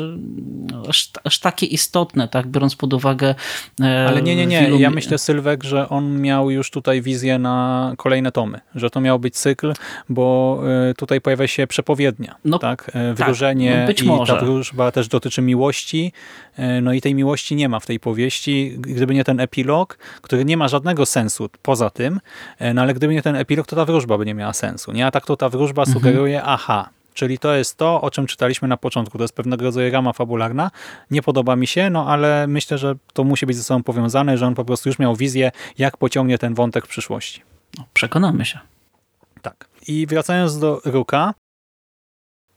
no, aż, aż takie istotne, tak, biorąc pod uwagę e, Ale nie, nie, nie. Ja myślę, Sylwek, że on miał już tutaj wizję na kolejne tomy, że to miał być cykl, bo e, tutaj pojawia się przepowiednia, no, tak? E, wróżenie tak, być i może. ta wróżba też dotyczy miłości, no i tej miłości nie ma w tej powieści, gdyby nie ten epilog, który nie ma żadnego sensu poza tym, no ale gdyby nie ten epilog, to ta wróżba by nie miała sensu, nie? A tak to ta wróżba mhm. sugeruje, aha, Czyli to jest to, o czym czytaliśmy na początku. To jest pewnego rodzaju rama fabularna. Nie podoba mi się, no ale myślę, że to musi być ze sobą powiązane, że on po prostu już miał wizję, jak pociągnie ten wątek w przyszłości. No, przekonamy się. Tak. I wracając do Ruka,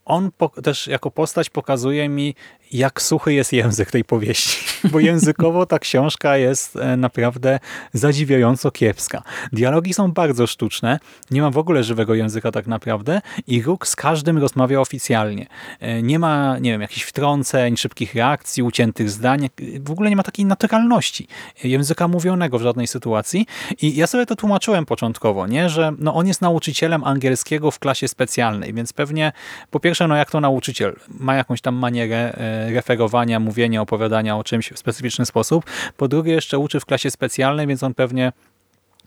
on też jako postać pokazuje mi, jak suchy jest język tej powieści, bo językowo ta książka jest e, naprawdę zadziwiająco kiepska. Dialogi są bardzo sztuczne, nie ma w ogóle żywego języka tak naprawdę i Rook z każdym rozmawia oficjalnie. E, nie ma, nie wiem, jakichś wtrąceń, szybkich reakcji, uciętych zdań, w ogóle nie ma takiej naturalności języka mówionego w żadnej sytuacji. I ja sobie to tłumaczyłem początkowo, nie, że no on jest nauczycielem angielskiego w klasie specjalnej, więc pewnie po pierwsze, no jak to nauczyciel, ma jakąś tam manierę e, referowania, mówienia, opowiadania o czymś w specyficzny sposób. Po drugie jeszcze uczy w klasie specjalnej, więc on pewnie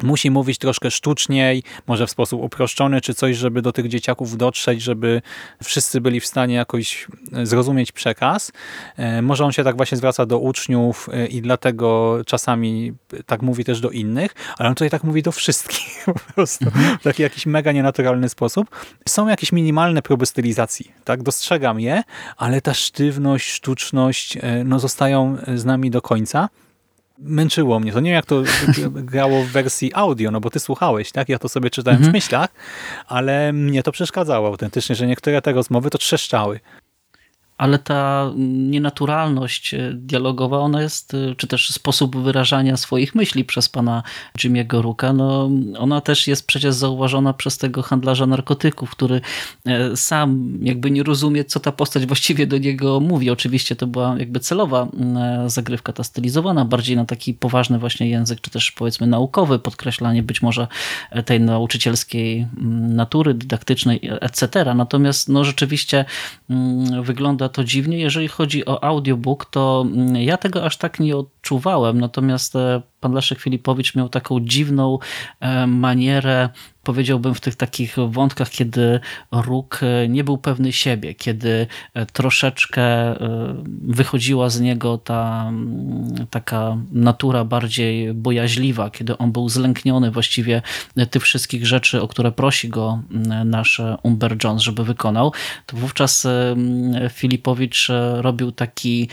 musi mówić troszkę sztuczniej, może w sposób uproszczony, czy coś, żeby do tych dzieciaków dotrzeć, żeby wszyscy byli w stanie jakoś zrozumieć przekaz. E, może on się tak właśnie zwraca do uczniów e, i dlatego czasami tak mówi też do innych, ale on tutaj tak mówi do wszystkich po prostu w taki jakiś mega nienaturalny sposób. Są jakieś minimalne próby stylizacji, tak, dostrzegam je, ale ta sztywność, sztuczność e, no, zostają z nami do końca męczyło mnie. To nie wiem, jak to grało w wersji audio, no bo ty słuchałeś, tak? Ja to sobie czytałem mhm. w myślach, ale mnie to przeszkadzało autentycznie, że niektóre te rozmowy to trzeszczały. Ale ta nienaturalność dialogowa, ona jest, czy też sposób wyrażania swoich myśli przez pana Jimmy'ego Rooka, no ona też jest przecież zauważona przez tego handlarza narkotyków, który sam jakby nie rozumie, co ta postać właściwie do niego mówi. Oczywiście to była jakby celowa zagrywka, ta stylizowana bardziej na taki poważny właśnie język, czy też powiedzmy naukowy, podkreślanie być może tej nauczycielskiej natury dydaktycznej, etc. Natomiast no rzeczywiście mm, to dziwnie. Jeżeli chodzi o audiobook, to mm, ja tego aż tak nie odczuwałem, natomiast e, pan Leszek Filipowicz miał taką dziwną e, manierę powiedziałbym w tych takich wątkach, kiedy Róg e, nie był pewny siebie, kiedy e, troszeczkę wychodziła z niego ta mm, taka natura bardziej bojaźliwa, kiedy on był zlękniony właściwie tych wszystkich rzeczy, o które prosi go mm, nasz Umber Jones, żeby wykonał, to wówczas Filipowicz robił taki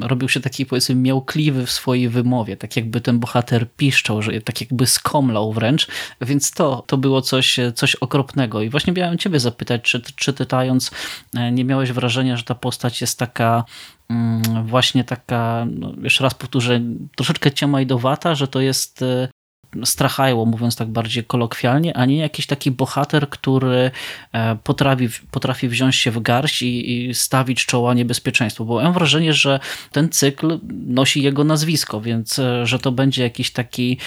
robił się taki powiedzmy miałkliwy w swojej wymowie, tak jakby ten bohater piszczał, że tak jakby skomlał wręcz, więc to, to było coś, coś okropnego. I właśnie miałem ciebie zapytać, czy, czy czytając e, nie miałeś wrażenia, że ta postać jest taka mm, właśnie taka, no jeszcze raz powtórzę, troszeczkę ciamajdowata, że to jest e, strachajło, mówiąc tak bardziej kolokwialnie, a nie jakiś taki bohater, który e, potrafi, potrafi wziąć się w garść i, i stawić czoła niebezpieczeństwu. Bo mam wrażenie, że ten cykl nosi jego nazwisko, więc e, że to będzie jakiś taki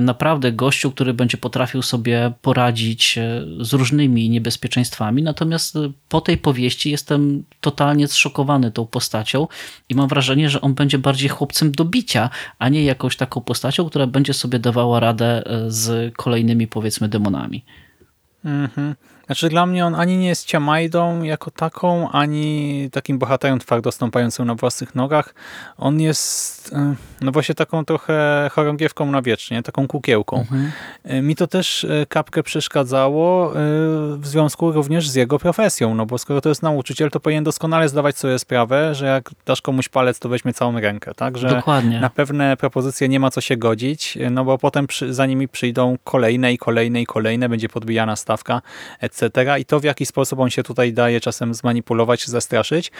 naprawdę gościu, który będzie potrafił sobie poradzić e, z różnymi niebezpieczeństwami. Natomiast po tej powieści jestem totalnie zszokowany tą postacią i mam wrażenie, że on będzie bardziej chłopcem do bicia, a nie jakąś taką postacią, która będzie sobie dawała radę e, z kolejnymi powiedzmy demonami. Mhm. Znaczy dla mnie on ani nie jest ciamajdą jako taką, ani takim bohaterem twardo stąpającym na własnych nogach. On jest e, no właśnie taką trochę chorągiewką na wiecznie, taką kukiełką. Mhm. E, mi to też e, kapkę przeszkadzało w związku również z jego profesją, no bo skoro to jest nauczyciel, to powinien doskonale zdawać sobie sprawę, że jak dasz komuś palec, to weźmie całą rękę, tak? Że Dokładnie. na pewne propozycje nie ma co się godzić, no bo potem przy, za nimi przyjdą kolejne i kolejne i kolejne, będzie podbijana stawka, etc etc. I to, w jaki sposób on się tutaj daje czasem zmanipulować, zastraszyć,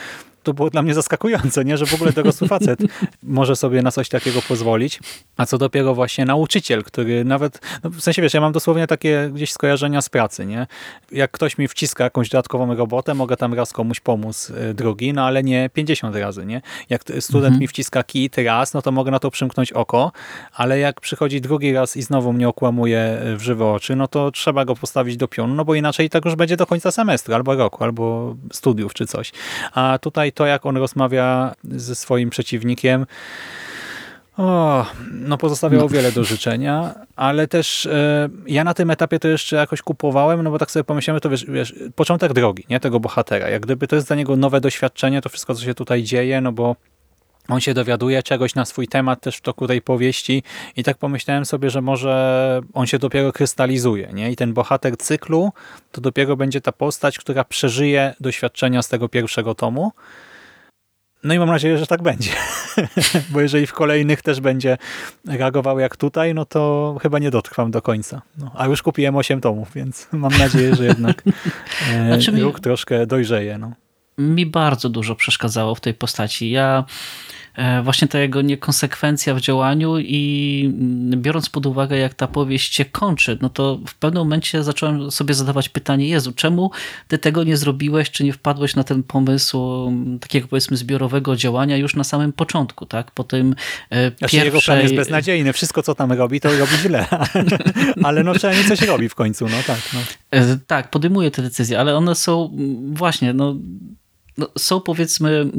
to było dla mnie zaskakujące, nie? że w ogóle dorosły facet może sobie na coś takiego pozwolić. A co dopiero właśnie nauczyciel, który nawet, no w sensie wiesz, ja mam dosłownie takie gdzieś skojarzenia z pracy, nie? Jak ktoś mi wciska jakąś dodatkową robotę, mogę tam raz komuś pomóc y, drugi, no ale nie 50 razy, nie? Jak student mhm. mi wciska kit raz, no to mogę na to przymknąć oko, ale jak przychodzi drugi raz i znowu mnie okłamuje y, w żywe oczy, no to trzeba go postawić do pionu, no bo inaczej tak już będzie do końca semestru, albo roku, albo studiów, czy coś. A tutaj to, jak on rozmawia ze swoim przeciwnikiem, o, no pozostawiało no. wiele do życzenia, ale też e, ja na tym etapie to jeszcze jakoś kupowałem, no bo tak sobie pomyślałem, to wiesz, wiesz, początek drogi, nie, tego bohatera. Jak gdyby to jest dla niego nowe doświadczenie, to wszystko, co się tutaj dzieje, no bo on się dowiaduje czegoś na swój temat też w toku tej powieści i tak pomyślałem sobie, że może on się dopiero krystalizuje. Nie? I ten bohater cyklu to dopiero będzie ta postać, która przeżyje doświadczenia z tego pierwszego tomu. No i mam nadzieję, że tak będzie. Bo jeżeli w kolejnych też będzie reagował jak tutaj, no to chyba nie dotrwam do końca. No, a już kupiłem 8 tomów, więc mam nadzieję, że jednak e, znaczy mi, troszkę dojrzeje. No. Mi bardzo dużo przeszkadzało w tej postaci. Ja właśnie ta jego niekonsekwencja w działaniu i mm, biorąc pod uwagę, jak ta powieść się kończy, no to w pewnym momencie zacząłem sobie zadawać pytanie, Jezu, czemu ty tego nie zrobiłeś, czy nie wpadłeś na ten pomysł mm, takiego powiedzmy zbiorowego działania już na samym początku, tak? Po tym e, znaczy, pierwszej... Jego plan jest beznadziejny, wszystko co tam robi, to robi źle, ale no przynajmniej coś robi w końcu, no tak. No. E, tak, podejmuje te decyzje, ale one są mm, właśnie, no, no są powiedzmy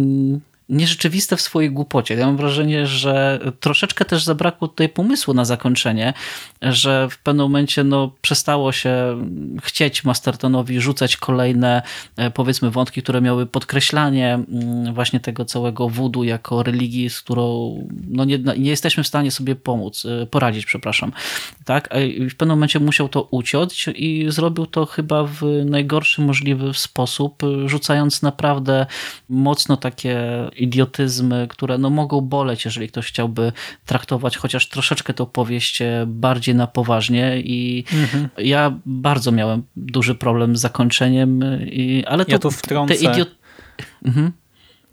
nierzeczywiste w swojej głupocie. Ja mam wrażenie, że troszeczkę też zabrakło tutaj pomysłu na zakończenie, że w pewnym momencie no, przestało się chcieć Mastertonowi rzucać kolejne e, powiedzmy wątki, które miały podkreślanie mm, właśnie tego całego wudu jako religii, z którą no, nie, nie jesteśmy w stanie sobie pomóc, e, poradzić, przepraszam. Tak? W pewnym momencie musiał to uciąć i zrobił to chyba w najgorszy możliwy sposób, rzucając naprawdę mocno takie idiotyzmy, które no mogą boleć, jeżeli ktoś chciałby traktować chociaż troszeczkę tą powieść e, bardziej na poważnie i mhm. ja bardzo miałem duży problem z zakończeniem, i, ale to ja tu wtrącę. te idiot Mhm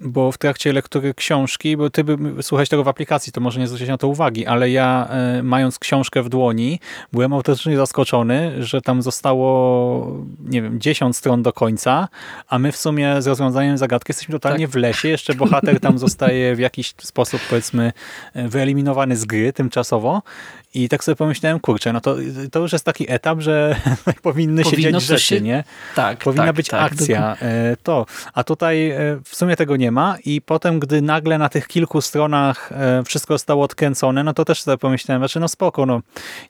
bo w trakcie lektury książki, bo ty by słuchać tego w aplikacji, to może nie zwrócić na to uwagi, ale ja e, mając książkę w dłoni, byłem autentycznie zaskoczony, że tam zostało, nie wiem, 10 stron do końca, a my w sumie z rozwiązaniem zagadki jesteśmy totalnie tak. w lesie, jeszcze bohater tam zostaje w jakiś sposób, powiedzmy, e, wyeliminowany z gry tymczasowo i tak sobie pomyślałem, kurczę, no to, to już jest taki etap, że powinny Powinno się dziać rzeczy, się... nie? Tak, Powinna tak, być tak, akcja. E, to. A tutaj w sumie tego nie nie ma i potem, gdy nagle na tych kilku stronach e, wszystko zostało odkręcone, no to też sobie pomyślałem, znaczy no spoko, no,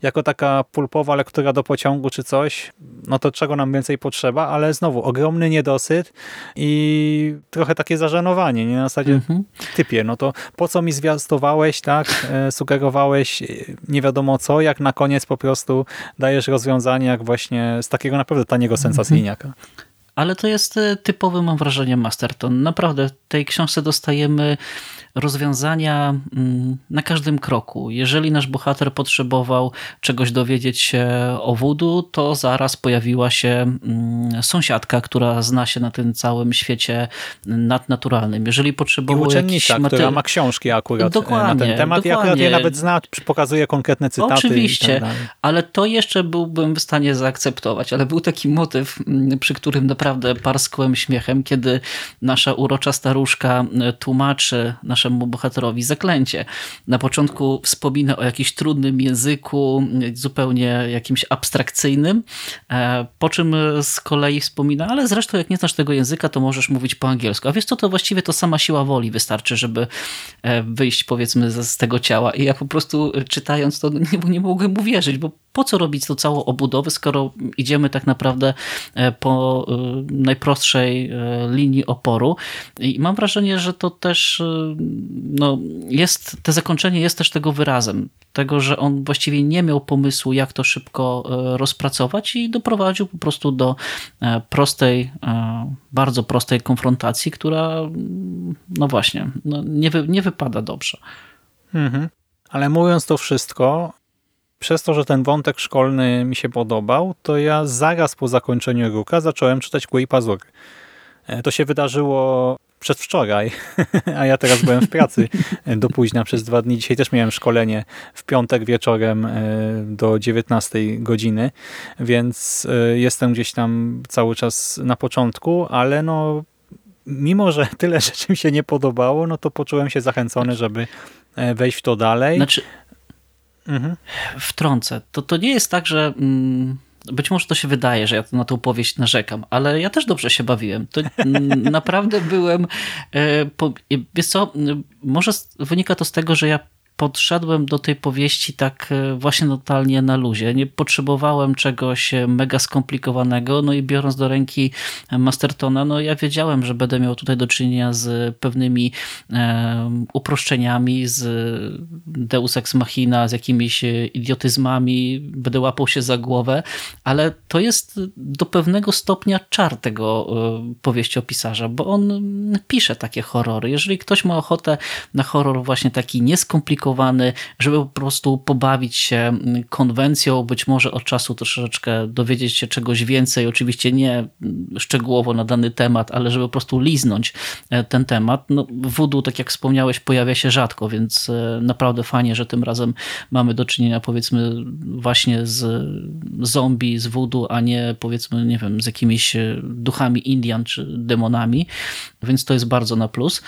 jako taka pulpowa lektura do pociągu czy coś, no to czego nam więcej potrzeba, ale znowu ogromny niedosyt i trochę takie zażenowanie, nie na zasadzie mhm. typie, no to po co mi zwiastowałeś, tak, e, sugerowałeś e, nie wiadomo co, jak na koniec po prostu dajesz rozwiązanie jak właśnie z takiego naprawdę taniego mhm. sensacyjniaka. Mhm ale to jest e, typowy, mam wrażenie, Masterton. Naprawdę w tej książce dostajemy rozwiązania mm, na każdym kroku. Jeżeli nasz bohater potrzebował czegoś dowiedzieć się o wudu, to zaraz pojawiła się mm, sąsiadka, która zna się na tym całym świecie nadnaturalnym. Jeżeli potrzebował maty... która ma książki akurat dokładnie, na ten temat dokładnie. i akurat je nawet zna, pokazuje konkretne cytaty. Oczywiście, tak ale to jeszcze byłbym w stanie zaakceptować, ale był taki motyw, mm, przy którym naprawdę parskłem śmiechem, kiedy nasza urocza staruszka tłumaczy nasze naszemu bohaterowi zaklęcie. Na początku wspomina o jakimś trudnym języku, zupełnie jakimś abstrakcyjnym, e, po czym z kolei wspomina, ale zresztą jak nie znasz tego języka, to możesz mówić po angielsku. A wiesz co, to właściwie to sama siła woli wystarczy, żeby e, wyjść powiedzmy z tego ciała. I ja po prostu czytając to nie, nie mogłem uwierzyć, bo po co robić to całą obudowę, skoro idziemy tak naprawdę e, po najprostszej linii oporu. I mam wrażenie, że to też no, jest, te zakończenie jest też tego wyrazem. Tego, że on właściwie nie miał pomysłu, jak to szybko e, rozpracować i doprowadził po prostu do e, prostej, e, bardzo prostej konfrontacji, która no właśnie, no nie, wy, nie wypada dobrze. Mhm. Ale mówiąc to wszystko, przez to, że ten wątek szkolny mi się podobał, to ja zaraz po zakończeniu Ruka zacząłem czytać Kły i Pazury. To się wydarzyło przedwczoraj, a ja teraz byłem w pracy do późna przez dwa dni. Dzisiaj też miałem szkolenie w piątek wieczorem e, do 19 godziny, więc e, jestem gdzieś tam cały czas na początku, ale no mimo, że tyle rzeczy mi się nie podobało, no to poczułem się zachęcony, żeby e, wejść w to dalej. Znaczy, mhm. wtrącę. To, to nie jest tak, że... Mm być może to się wydaje, że ja na tą powieść narzekam, ale ja też dobrze się bawiłem. To naprawdę byłem... E, wiesz co, może wynika to z tego, że ja podszedłem do tej powieści tak e, właśnie totalnie na luzie. Nie potrzebowałem czegoś e, mega skomplikowanego, no i biorąc do ręki Mastertona, no ja wiedziałem, że będę miał tutaj do czynienia z pewnymi e, uproszczeniami, z deus ex machina, z jakimiś idiotyzmami, będę łapał się za głowę, ale to jest do pewnego stopnia czar tego powieściopisarza, bo on pisze takie horrory. Jeżeli ktoś ma ochotę na horror właśnie taki nieskomplikowany, żeby po prostu pobawić się konwencją, być może od czasu troszeczkę dowiedzieć się czegoś więcej, oczywiście nie szczegółowo na dany temat, ale żeby po prostu liznąć e, ten temat. No, voodoo, tak jak wspomniałeś, pojawia się rzadko, więc e, naprawdę fajnie, że tym razem mamy do czynienia powiedzmy właśnie z zombie, z voodoo, a nie powiedzmy, nie wiem, z jakimiś e, duchami Indian czy demonami, więc to jest bardzo na plus.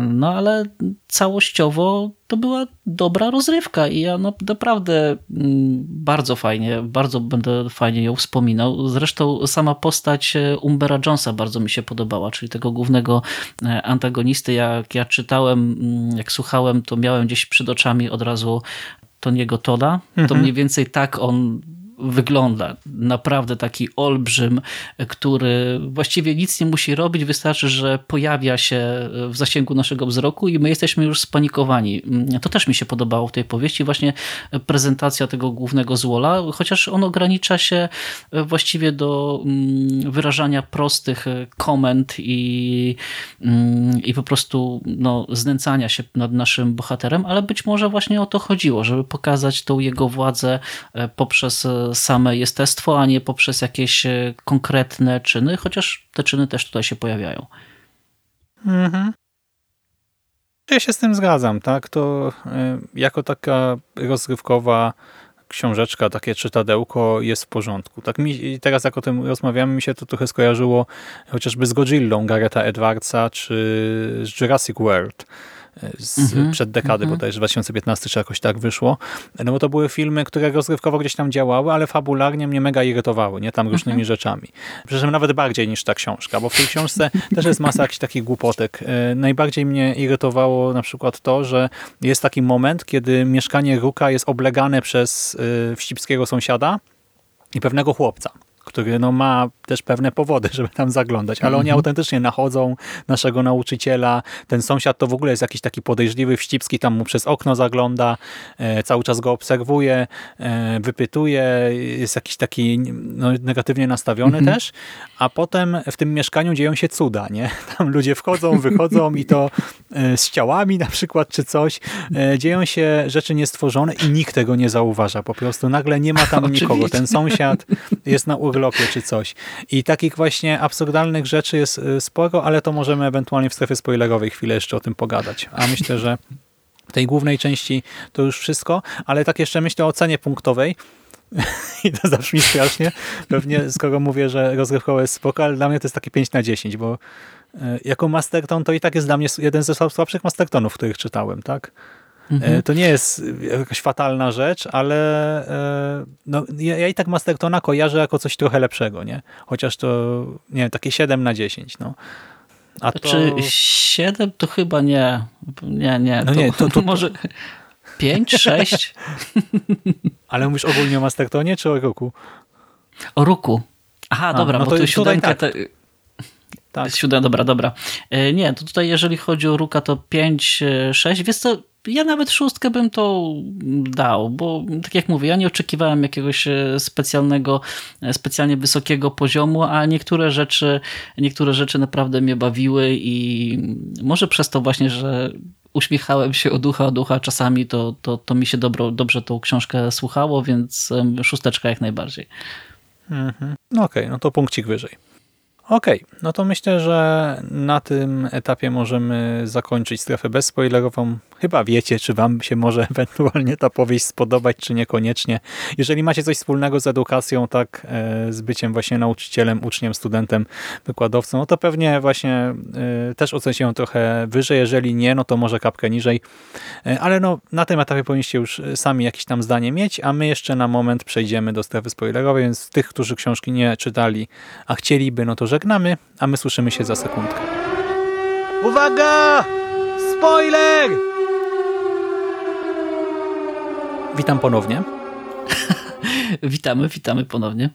No ale całościowo to była dobra rozrywka i ja no, naprawdę mm, bardzo fajnie, bardzo będę fajnie ją wspominał. Zresztą sama postać e, Umbera Jonesa bardzo mi się podobała, czyli tego głównego e, antagonisty. Jak ja czytałem, mm, jak słuchałem, to miałem gdzieś przed oczami od razu Toniego Toda. To mhm. mniej więcej tak on wygląda. Naprawdę taki olbrzym, który właściwie nic nie musi robić, wystarczy, że pojawia się w zasięgu naszego wzroku i my jesteśmy już spanikowani. To też mi się podobało w tej powieści, właśnie prezentacja tego głównego złola, chociaż on ogranicza się właściwie do mm, wyrażania prostych komend i, mm, i po prostu no, znęcania się nad naszym bohaterem, ale być może właśnie o to chodziło, żeby pokazać tą jego władzę e, poprzez same jestestwo, a nie poprzez jakieś e, konkretne czyny, chociaż te czyny też tutaj się pojawiają. Mhm. Ja się z tym zgadzam, tak? To y, jako taka rozrywkowa książeczka, takie czytadełko jest w porządku. Tak mi, teraz jak o tym rozmawiamy, mi się to trochę skojarzyło chociażby z Godzillą Garetha Edwardsa, czy z Jurassic World z, Mhm, przed dekady, mhm. bo to już 2015 czy jakoś tak wyszło. No bo to były filmy, które rozrywkowo gdzieś tam działały, ale fabularnie mnie mega irytowały, nie? Tam różnymi rzeczami. Przepraszam, nawet bardziej niż ta książka, bo w tej książce też jest masa jakichś takich głupotek. E, Najbardziej mnie irytowało na przykład to, że jest taki moment, kiedy mieszkanie Ruka jest oblegane przez e, wścibskiego sąsiada i pewnego chłopca który no, ma też pewne powody, żeby tam zaglądać, ale oni autentycznie nachodzą naszego nauczyciela. Ten sąsiad to w ogóle jest jakiś taki podejrzliwy, wścibski, tam mu przez okno zagląda, e, cały czas go obserwuje, e, wypytuje, jest jakiś taki no, negatywnie nastawiony też, a potem w tym mieszkaniu dzieją się cuda, nie? Tam ludzie wchodzą, wychodzą i to e, z ciałami na przykład, czy coś. Dzieją się rzeczy niestworzone i nikt tego nie zauważa. Po prostu nagle nie ma tam nikogo. Ten sąsiad jest na urlopie czy coś. I takich właśnie absurdalnych rzeczy jest y, sporo, ale to możemy ewentualnie w strefie spoilerowej chwilę jeszcze o tym pogadać. A myślę, że w tej głównej części to już wszystko, ale tak jeszcze myślę o cenie punktowej. I to zabrzmi strasznie. Pewnie skoro mówię, że rozgrywkowe jest spoko, ale dla mnie to jest takie 5 na 10, bo y, jako Masterton to i tak jest dla mnie jeden ze słab- słabszych Mastertonów, których czytałem, tak? E, To nie jest jakaś fatalna rzecz, ale e, no, ja, ja i tak Mastertona kojarzę jako coś trochę lepszego, nie? Chociaż to, nie wiem, takie 7 na 10, no. A to... Czy 7 to chyba nie. Nie, nie. No to, nie, to- to- może 5, 6? Ale mówisz ogólnie o Mastertonie czy o roku? O ruku. Aha, dobra, no bo to to tutaj siódemkę... tak. Te... Tak. Siódem, dobra, dobra. E, Nie, to tutaj jeżeli chodzi o Ruka to 5, 6. Wiesz co, ja nawet szóstkę bym to dał, bo tak jak mówię, ja nie oczekiwałem jakiegoś e, specjalnego, e, specjalnie wysokiego poziomu, a niektóre rzeczy, niektóre rzeczy naprawdę mnie bawiły i może przez to właśnie, że uśmiechałem się od ucha do ucha czasami, to, to, to mi się dobro, dobrze tą książkę słuchało, więc szósteczka jak najbardziej. Mhm. No okej, no to punkcik wyżej. Okej, no to myślę, że na tym etapie możemy zakończyć strefę bezspoilerową. Chyba wiecie, czy wam się może ewentualnie ta powieść spodobać, czy niekoniecznie. Jeżeli macie coś wspólnego z edukacją, tak, e, z byciem właśnie nauczycielem, uczniem, studentem, wykładowcą, no to pewnie właśnie e, też ocenicie ją trochę wyżej. Jeżeli nie, no to może kapkę niżej. E, Ale no, na tym etapie powinniście już sami jakieś tam zdanie mieć, a my jeszcze na moment przejdziemy do strefy spoilerowej, więc tych, którzy książki nie czytali, a chcieliby, no to żegnamy, a my słyszymy się za sekundkę. Uwaga! Spoiler! Witam ponownie. Witamy, witamy ponownie.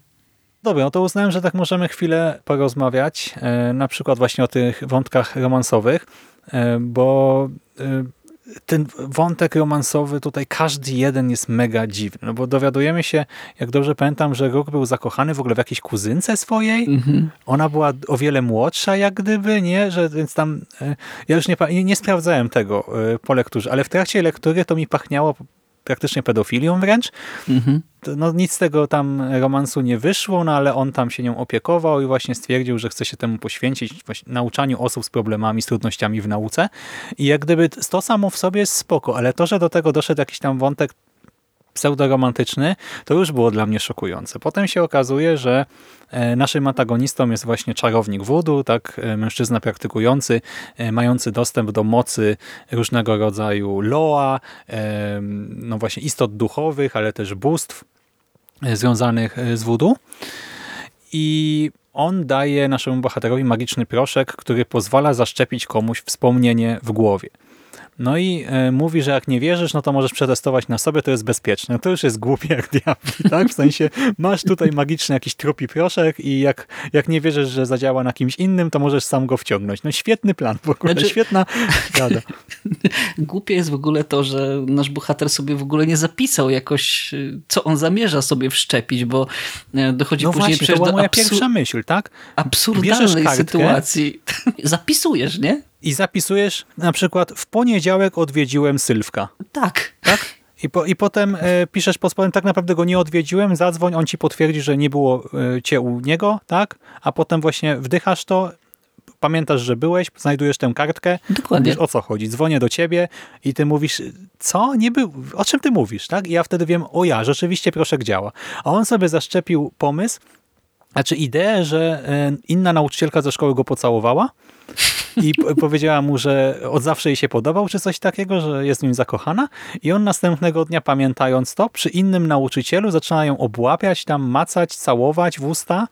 Dobra, no to uznałem, że tak możemy chwilę porozmawiać, e, na przykład właśnie o tych wątkach romansowych, e, bo e, ten wątek romansowy tutaj, każdy jeden jest mega dziwny, no bo dowiadujemy się, jak dobrze pamiętam, że Rook był zakochany w ogóle w jakiejś kuzynce swojej, Mhm. ona była o wiele młodsza jak gdyby, nie? Że więc tam, e, ja już nie, nie sprawdzałem tego e, po lekturze, ale w trakcie lektury to mi pachniało praktycznie pedofilią wręcz, Mhm. no nic z tego tam romansu nie wyszło, no ale on tam się nią opiekował i właśnie stwierdził, że chce się temu poświęcić nauczaniu osób z problemami, z trudnościami w nauce. I jak gdyby to samo w sobie jest spoko, ale to, że do tego doszedł jakiś tam wątek pseudoromantyczny, to już było dla mnie szokujące. Potem się okazuje, że e, naszym antagonistą jest właśnie czarownik voodoo, tak, e, mężczyzna praktykujący, e, mający dostęp do mocy różnego rodzaju loa, no właśnie istot duchowych, ale też bóstw związanych z voodoo. I on daje naszemu bohaterowi magiczny proszek, który pozwala zaszczepić komuś wspomnienie w głowie. No i e, mówi, że jak nie wierzysz, no to możesz przetestować na sobie, to jest bezpieczne. To już jest głupie jak diabli, tak? W sensie masz tutaj magiczny jakiś trupi proszek i jak, jak nie wierzysz, że zadziała na kimś innym, to możesz sam go wciągnąć. No świetny plan w ogóle, Znaczy- świetna rada. Głupie jest w ogóle to, że nasz bohater sobie w ogóle nie zapisał jakoś, y, co on zamierza sobie wszczepić, bo y, dochodzi No później właśnie, to przecież była do moja absur pierwsza myśl, tak? absurdalnej sytuacji. Zapisujesz, nie? I zapisujesz na przykład w poniedziałek odwiedziłem Sylwka. Tak. tak? I, po, I potem e, piszesz pod spodem, tak naprawdę go nie odwiedziłem, zadzwoń, on ci potwierdzi, że nie było e, cię u niego, tak? A potem właśnie wdychasz to, pamiętasz, że byłeś, znajdujesz tę kartkę, Dokładnie. Wiesz, o co chodzi. Dzwonię do ciebie i ty mówisz, co? Nie był, o czym ty mówisz? tak? I ja wtedy wiem, o ja, rzeczywiście proszek działa. A on sobie zaszczepił pomysł, znaczy ideę, że e, inna nauczycielka ze szkoły go pocałowała i powiedziała mu, że od zawsze jej się podobał, czy coś takiego, że jest nim zakochana. I on następnego dnia, pamiętając to, przy innym nauczycielu zaczyna ją obłapiać, tam macać, całować w usta.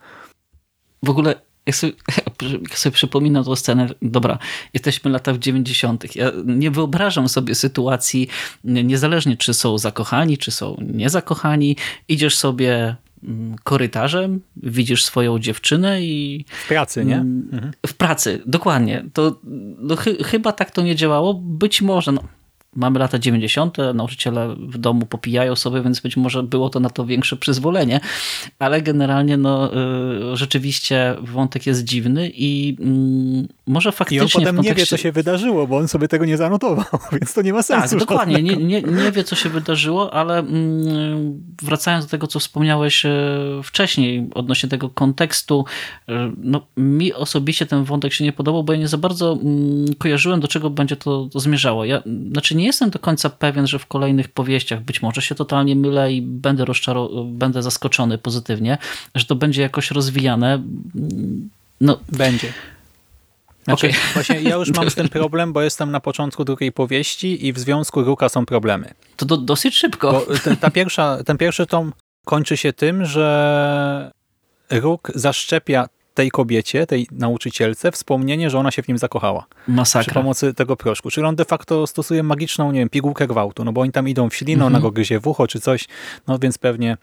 W ogóle, jak sobie, sobie przypominam tą scenę, dobra, jesteśmy lata w 90. Ja nie wyobrażam sobie sytuacji, niezależnie czy są zakochani, czy są niezakochani, idziesz sobie korytarzem, widzisz swoją dziewczynę i W pracy, nie? Mm, w pracy, dokładnie. To no, chy, chyba tak to nie działało. Być może, no, mamy lata 90., nauczyciele w domu popijają sobie, więc być może było to na to większe przyzwolenie, ale generalnie no, y, rzeczywiście wątek jest dziwny i mm, może I faktycznie on potem kontekście... nie wie, co się wydarzyło, bo on sobie tego nie zanotował, więc to nie ma sensu. Tak, dokładnie. Nie, nie, nie wie, co się wydarzyło, ale mm, wracając do tego, co wspomniałeś e, wcześniej odnośnie tego kontekstu, e, no, mi osobiście ten wątek się nie podobał, bo ja nie za bardzo mm, kojarzyłem, do czego będzie to, to zmierzało. Ja, znaczy nie jestem do końca pewien, że w kolejnych powieściach, być może się totalnie mylę i będę, będę zaskoczony pozytywnie, że to będzie jakoś rozwijane. No, Będzie. Znaczy, Okej. właśnie ja już mam z tym problem, bo jestem na początku drugiej powieści i w związku Ruka są problemy. to do, dosyć szybko. Bo ten, ta pierwsza, ten pierwszy tom kończy się tym, że Róg zaszczepia tej kobiecie, tej nauczycielce wspomnienie, że ona się w nim zakochała. Przy Masakra. pomocy tego proszku. Czyli on de facto stosuje magiczną, nie wiem, pigułkę gwałtu, no bo oni tam idą w ślinę, ona go gryzie w ucho czy coś, no więc pewnie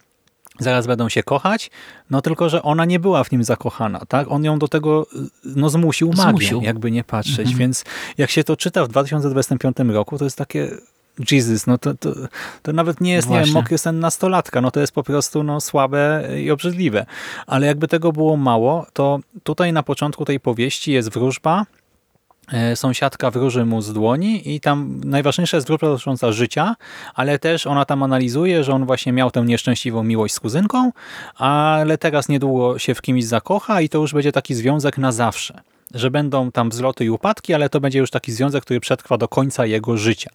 zaraz będą się kochać, no tylko, że ona nie była w nim zakochana, tak? On ją do tego no, zmusił magią, Zmusił. jakby nie patrzeć, więc jak się to czyta w 2025 roku, to jest takie Jesus, no to, to, to nawet nie jest, nie wiem, Właśnie. mokry sen nastolatka, no to jest po prostu no, słabe i obrzydliwe. Ale jakby tego było mało, to tutaj na początku tej powieści jest wróżba, sąsiadka wróży mu z dłoni i tam najważniejsza jest wróżba dotycząca życia, ale też ona tam analizuje, że on właśnie miał tę nieszczęśliwą miłość z kuzynką, ale teraz niedługo się w kimś zakocha i to już będzie taki związek na zawsze. Że będą tam wzloty i upadki, ale to będzie już taki związek, który przetrwa do końca jego życia.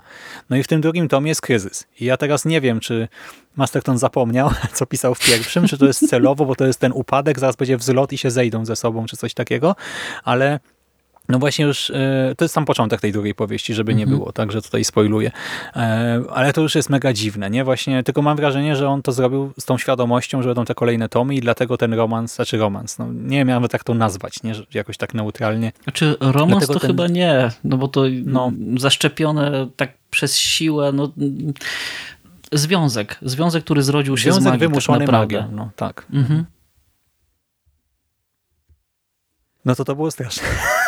No i w tym drugim tomie jest kryzys. I ja teraz nie wiem, czy Masterton zapomniał, co pisał w pierwszym, czy to jest celowo, bo to jest ten upadek, zaraz będzie wzlot i się zejdą ze sobą, czy coś takiego, ale no właśnie już, e, to jest sam początek tej drugiej powieści, żeby nie było, także tutaj spoiluję. E, Ale to już jest mega dziwne, nie? Właśnie, tylko mam wrażenie, że on to zrobił z tą świadomością, że będą te kolejne tomy i dlatego ten romans, znaczy romans, no nie wiem, jak nawet tak to nazwać, nie? Jakoś tak neutralnie. Znaczy romans Dlatego to ten- chyba nie, no bo to No. zaszczepione tak przez siłę, no związek, związek, który zrodził się z Związek magii wymuszony tak magią, no tak. Mhm. No to to było straszne.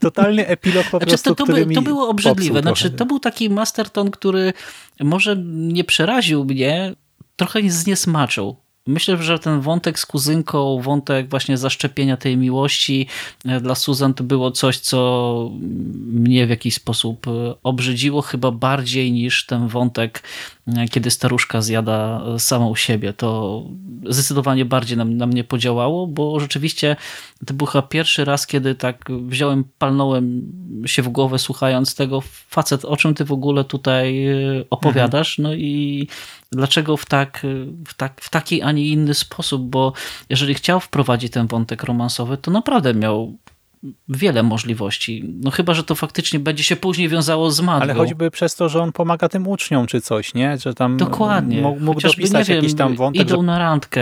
Totalny epilog po Znaczy, prostu, to, to, który by, to było obrzydliwe. Znaczy, trochę. to był taki Masterton, który może nie przeraził mnie, trochę zniesmaczył. Myślę, że ten wątek z kuzynką, wątek właśnie zaszczepienia tej miłości e, dla Susan to było coś, co mnie w jakiś sposób e, obrzydziło, chyba bardziej niż ten wątek, kiedy staruszka zjada e, samą siebie. To zdecydowanie bardziej na, na mnie podziałało, bo rzeczywiście to był chyba pierwszy raz, kiedy tak wziąłem, palnąłem się w głowę słuchając tego, facet, o czym ty w ogóle tutaj e, opowiadasz, no i dlaczego w, tak, w, tak, w taki, a nie inny sposób, bo jeżeli chciał wprowadzić ten wątek romansowy, to naprawdę miał wiele możliwości. No chyba, że to faktycznie będzie się później wiązało z magią. Ale choćby przez to, że on pomaga tym uczniom czy coś, nie? Że tam Dokładnie. mógł, mógł Chociażby, dopisać nie wiem, jakiś tam wątek, Idą że na randkę,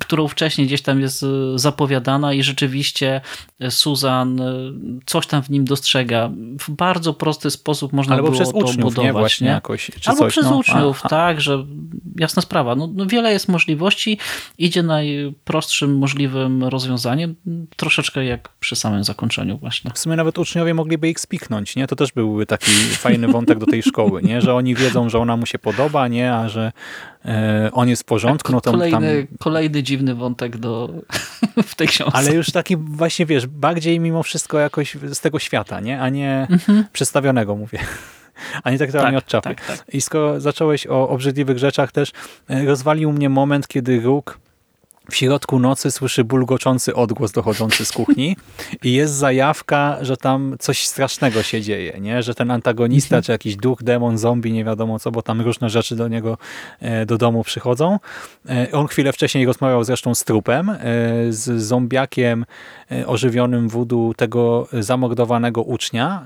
którą wcześniej gdzieś tam jest y, zapowiadana i rzeczywiście y, Susan y, coś tam w nim dostrzega. W bardzo prosty sposób można Albo było przez to uczniów, budować. nie? Właśnie jakoś, czy Albo coś, przez no. uczniów, tak, że jasna sprawa. No, no wiele jest możliwości, idzie najprostszym możliwym rozwiązaniem, troszeczkę jak przy samym zakończeniu właśnie. W sumie nawet uczniowie mogliby ich spiknąć, nie? To też byłby taki fajny wątek do tej szkoły, nie? Że oni wiedzą, że ona mu się podoba, nie? A że e, on jest w porządku, no to tam... kolejny, kolejny dziwny wątek do, w tej książce. Ale już taki właśnie, wiesz, bardziej mimo wszystko jakoś z tego świata, nie? A nie przedstawionego, mówię. A nie tak totalnie od czapy. tak, tak. I skoro zacząłeś o obrzydliwych rzeczach też, e, rozwalił mnie moment, kiedy Róg w środku nocy słyszy bulgoczący odgłos dochodzący z kuchni i jest zajawka, że tam coś strasznego się dzieje, nie? że ten antagonista, czy jakiś duch, demon, zombie, nie wiadomo co, bo tam różne rzeczy do niego e, do domu przychodzą. E, on chwilę wcześniej rozmawiał zresztą z trupem, e, z zombiakiem ożywionym wudu tego zamordowanego ucznia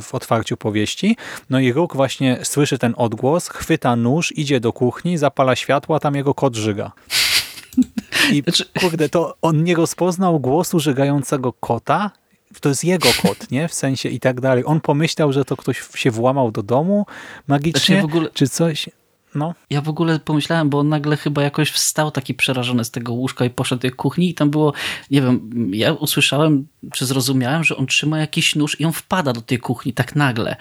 w otwarciu powieści. No i Róg właśnie słyszy ten odgłos, chwyta nóż, idzie do kuchni, zapala światła, tam jego kot żyga. I znaczy... kurde, to on nie rozpoznał głosu żygającego kota, to jest jego kot, nie? W sensie i tak dalej. On pomyślał, że to ktoś się włamał do domu magicznie, znaczy ogóle... czy coś. No. Ja w ogóle pomyślałem, bo on nagle chyba jakoś wstał taki przerażony z tego łóżka i poszedł do kuchni i tam było, nie wiem, ja usłyszałem, czy zrozumiałem, że on trzyma jakiś nóż i on wpada do tej kuchni tak nagle.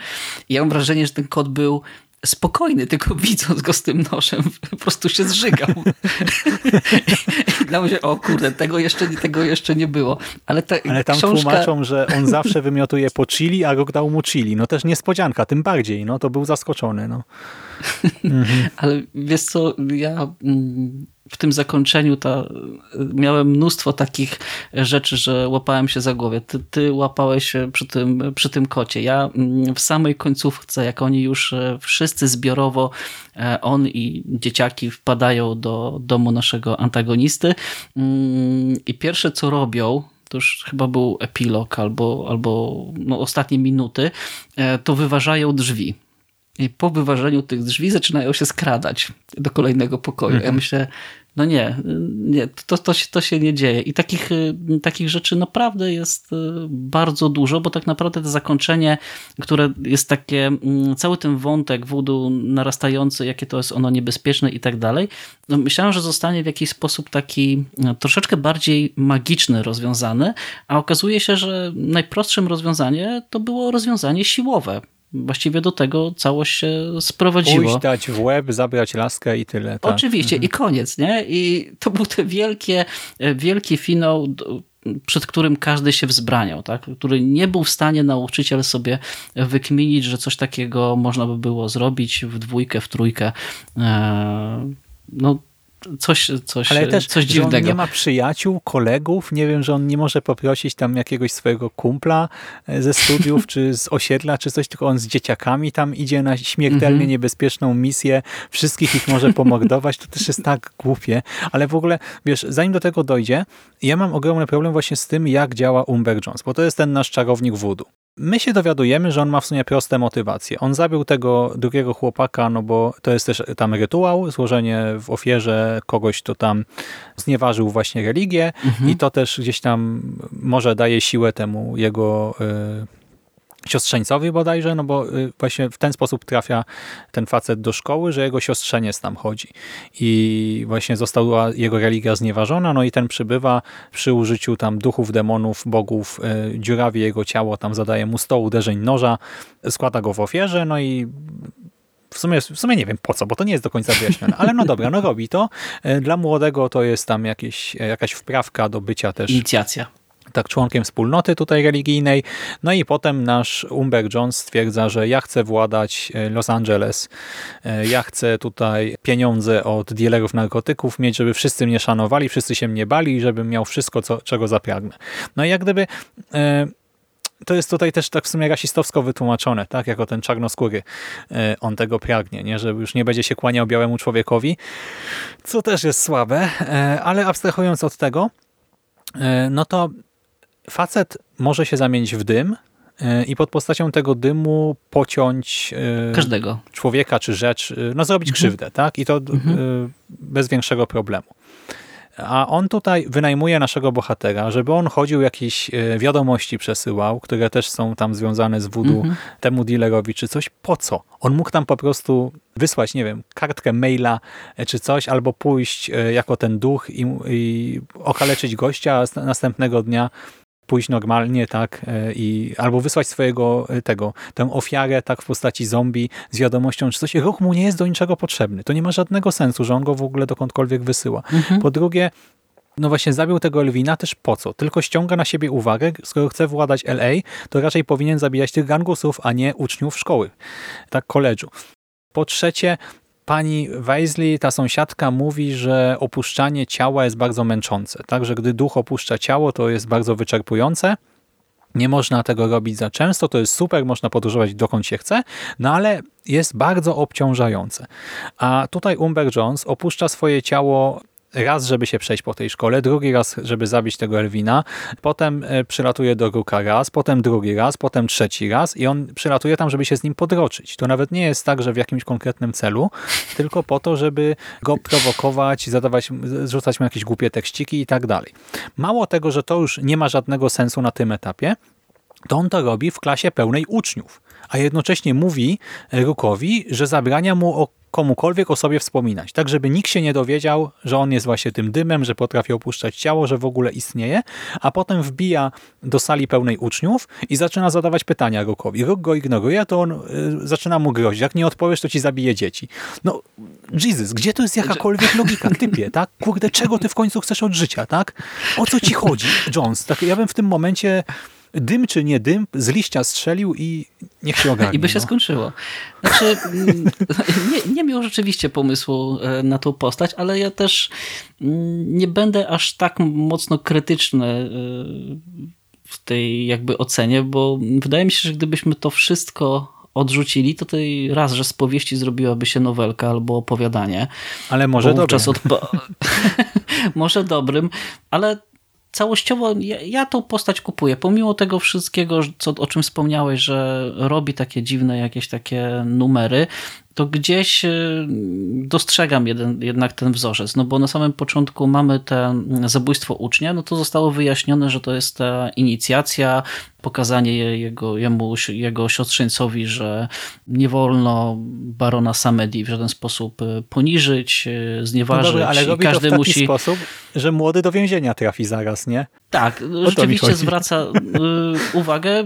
I ja mam wrażenie, że ten kot był spokojny, tylko widząc go z tym nożem po prostu się zżygał. Dla mnie, o kurde, tego jeszcze, tego jeszcze nie było. Ale, ta Ale tam książka... tłumaczą, że on zawsze wymiotuje po chili, a rok dał mu chili. No też niespodzianka, tym bardziej. No to był zaskoczony. No. Mhm. Ale wiesz co, ja mm, w tym zakończeniu ta, miałem mnóstwo takich rzeczy, że łapałem się za głowę. Ty, ty łapałeś się przy tym, przy tym kocie. Ja mm, w samej końcówce, jak oni już e, wszyscy zbiorowo, e, on i dzieciaki wpadają do domu naszego antagonisty mm, i pierwsze co robią, to już chyba był epilog albo, albo no, ostatnie minuty, e, to wyważają drzwi i po wyważeniu tych drzwi zaczynają się skradać do kolejnego pokoju. Mhm. Ja myślę, no nie, nie to, to, się, to się nie dzieje. I takich, takich rzeczy naprawdę jest y, bardzo dużo, bo tak naprawdę to zakończenie, które jest takie, mm, cały ten wątek wudu narastający, jakie to jest ono niebezpieczne i tak dalej, no myślałem, że zostanie w jakiś sposób taki no, troszeczkę bardziej magiczny rozwiązany, a okazuje się, że najprostszym rozwiązanie to było rozwiązanie siłowe właściwie do tego całość się sprowadziło. Pójść, dać w łeb, zabrać laskę i tyle. Tak. Oczywiście mhm. i koniec, nie? I to był ten wielkie, wielki finał, przed którym każdy się wzbraniał, tak? który nie był w stanie nauczyciel sobie wykminić, że coś takiego można by było zrobić w dwójkę, w trójkę. E, no, coś, coś, Ale też, coś dziwnego. on nie ma przyjaciół, kolegów, nie wiem, że on nie może poprosić tam jakiegoś swojego kumpla e, ze studiów, czy z osiedla, czy coś, tylko on z dzieciakami tam idzie na śmiertelnie -hmm. niebezpieczną misję, wszystkich ich może pomordować, to też jest tak głupie, ale w ogóle, wiesz, zanim do tego dojdzie, ja mam ogromny problem właśnie z tym, jak działa Umber Jones, bo to jest ten nasz czarownik voodoo. My się dowiadujemy, że on ma w sumie proste motywacje. On zabił tego drugiego chłopaka, no bo to jest też tam rytuał, złożenie w ofierze kogoś, kto tam znieważył właśnie religię mhm. i to też gdzieś tam może daje siłę temu jego y, siostrzeńcowi bodajże, no bo y, właśnie w ten sposób trafia ten facet do szkoły, że jego siostrzeniec tam chodzi. I właśnie została jego religia znieważona, no i ten przybywa przy użyciu tam duchów, demonów, bogów, y, dziurawi jego ciało, tam zadaje mu 100 uderzeń noża, składa go w ofierze, no i w sumie, w sumie nie wiem po co, bo to nie jest do końca wyjaśnione, ale no dobra, no robi to. Y, dla młodego to jest tam jakieś, jakaś wprawka do bycia też... Inicjacja tak członkiem wspólnoty tutaj religijnej. No i potem nasz Umber Jones stwierdza, że ja chcę władać e, Los Angeles, e, ja chcę tutaj pieniądze od dealerów narkotyków mieć, żeby wszyscy mnie szanowali, wszyscy się mnie bali i żebym miał wszystko, co, czego zapragnę. No i jak gdyby... E, to jest tutaj też tak w sumie rasistowsko wytłumaczone, tak, jako ten czarnoskóry on tego pragnie, nie? że już nie będzie się kłaniał białemu człowiekowi, co też jest słabe, ale abstrahując od tego, no to facet może się zamienić w dym e, i pod postacią tego dymu pociąć e, każdego człowieka czy rzecz, e, no zrobić mhm. krzywdę, tak? I to mhm. bez większego problemu. A on tutaj wynajmuje naszego bohatera, żeby on chodził jakieś wiadomości przesyłał, które też są tam związane z wudu mhm. temu dealerowi czy coś. Po co? On mógł tam po prostu wysłać, nie wiem, kartkę maila czy coś, albo pójść jako ten duch i, i okaleczyć gościa, a następnego dnia pójść normalnie, tak, e, i albo wysłać swojego e, tego, tę ofiarę, tak, w postaci zombie z wiadomością, czy coś. Ruch mu nie jest do niczego potrzebny. To nie ma żadnego sensu, że on go w ogóle dokądkolwiek wysyła. Mhm. Po drugie, no właśnie zabił tego Elwina też po co? Tylko ściąga na siebie uwagę, skoro chce władać LA, to raczej powinien zabijać tych gangusów, a nie uczniów szkoły, tak, koledżu. Po trzecie, pani Weasley, ta sąsiadka mówi, że opuszczanie ciała jest bardzo męczące. Także gdy duch opuszcza ciało, to jest bardzo wyczerpujące. Nie można tego robić za często, to jest super, można podróżować dokąd się chce, no ale jest bardzo obciążające. A tutaj Umber Jones opuszcza swoje ciało raz, żeby się przejść po tej szkole, drugi raz, żeby zabić tego Elwina, potem e, przylatuje do Ruka raz, potem drugi raz, potem trzeci raz i on przylatuje tam, żeby się z nim podroczyć. To nawet nie jest tak, że w jakimś konkretnym celu, tylko po to, żeby go prowokować, zadawać, rzucać mu jakieś głupie tekściki i tak dalej. Mało tego, że to już nie ma żadnego sensu na tym etapie, to on to robi w klasie pełnej uczniów, a jednocześnie mówi Rukowi, że zabrania mu o komukolwiek o sobie wspominać, tak żeby nikt się nie dowiedział, że on jest właśnie tym dymem, że potrafi opuszczać ciało, że w ogóle istnieje, a potem wbija do sali pełnej uczniów i zaczyna zadawać pytania Rukowi. Ruk go ignoruje, to on y, zaczyna mu grozić. Jak nie odpowiesz, to ci zabije dzieci. No, Jesus, gdzie to jest jakakolwiek logika? Typie, tak? Kurde, czego ty w końcu chcesz od życia, tak? O co ci chodzi, Jones? Tak, ja bym w tym momencie dym czy nie dym, z liścia strzelił i niech się ogarnie. I by się no. skończyło. Znaczy, mm, nie, nie miał rzeczywiście pomysłu e, na tą postać, ale ja też mm, nie będę aż tak mocno krytyczny e, w tej jakby ocenie, bo wydaje mi się, że gdybyśmy to wszystko odrzucili, to tej raz, że z powieści zrobiłaby się nowelka albo opowiadanie. Ale może dobrym. Odpa- może dobrym, ale całościowo ja, ja tą postać kupuję. Pomimo tego wszystkiego, co, o czym wspomniałeś, że robi takie dziwne jakieś takie numery, to gdzieś y, dostrzegam jeden, jednak ten wzorzec, no bo na samym początku mamy te zabójstwo ucznia, no to zostało wyjaśnione, że to jest ta inicjacja, pokazanie jego, jemu, jego siostrzeńcowi, że nie wolno barona Samedi w żaden sposób y, poniżyć, y, znieważyć. No dobra, ale robi każdy to w taki musi... sposób, że młody do więzienia trafi zaraz, nie? Tak, rzeczywiście zwraca uwagę,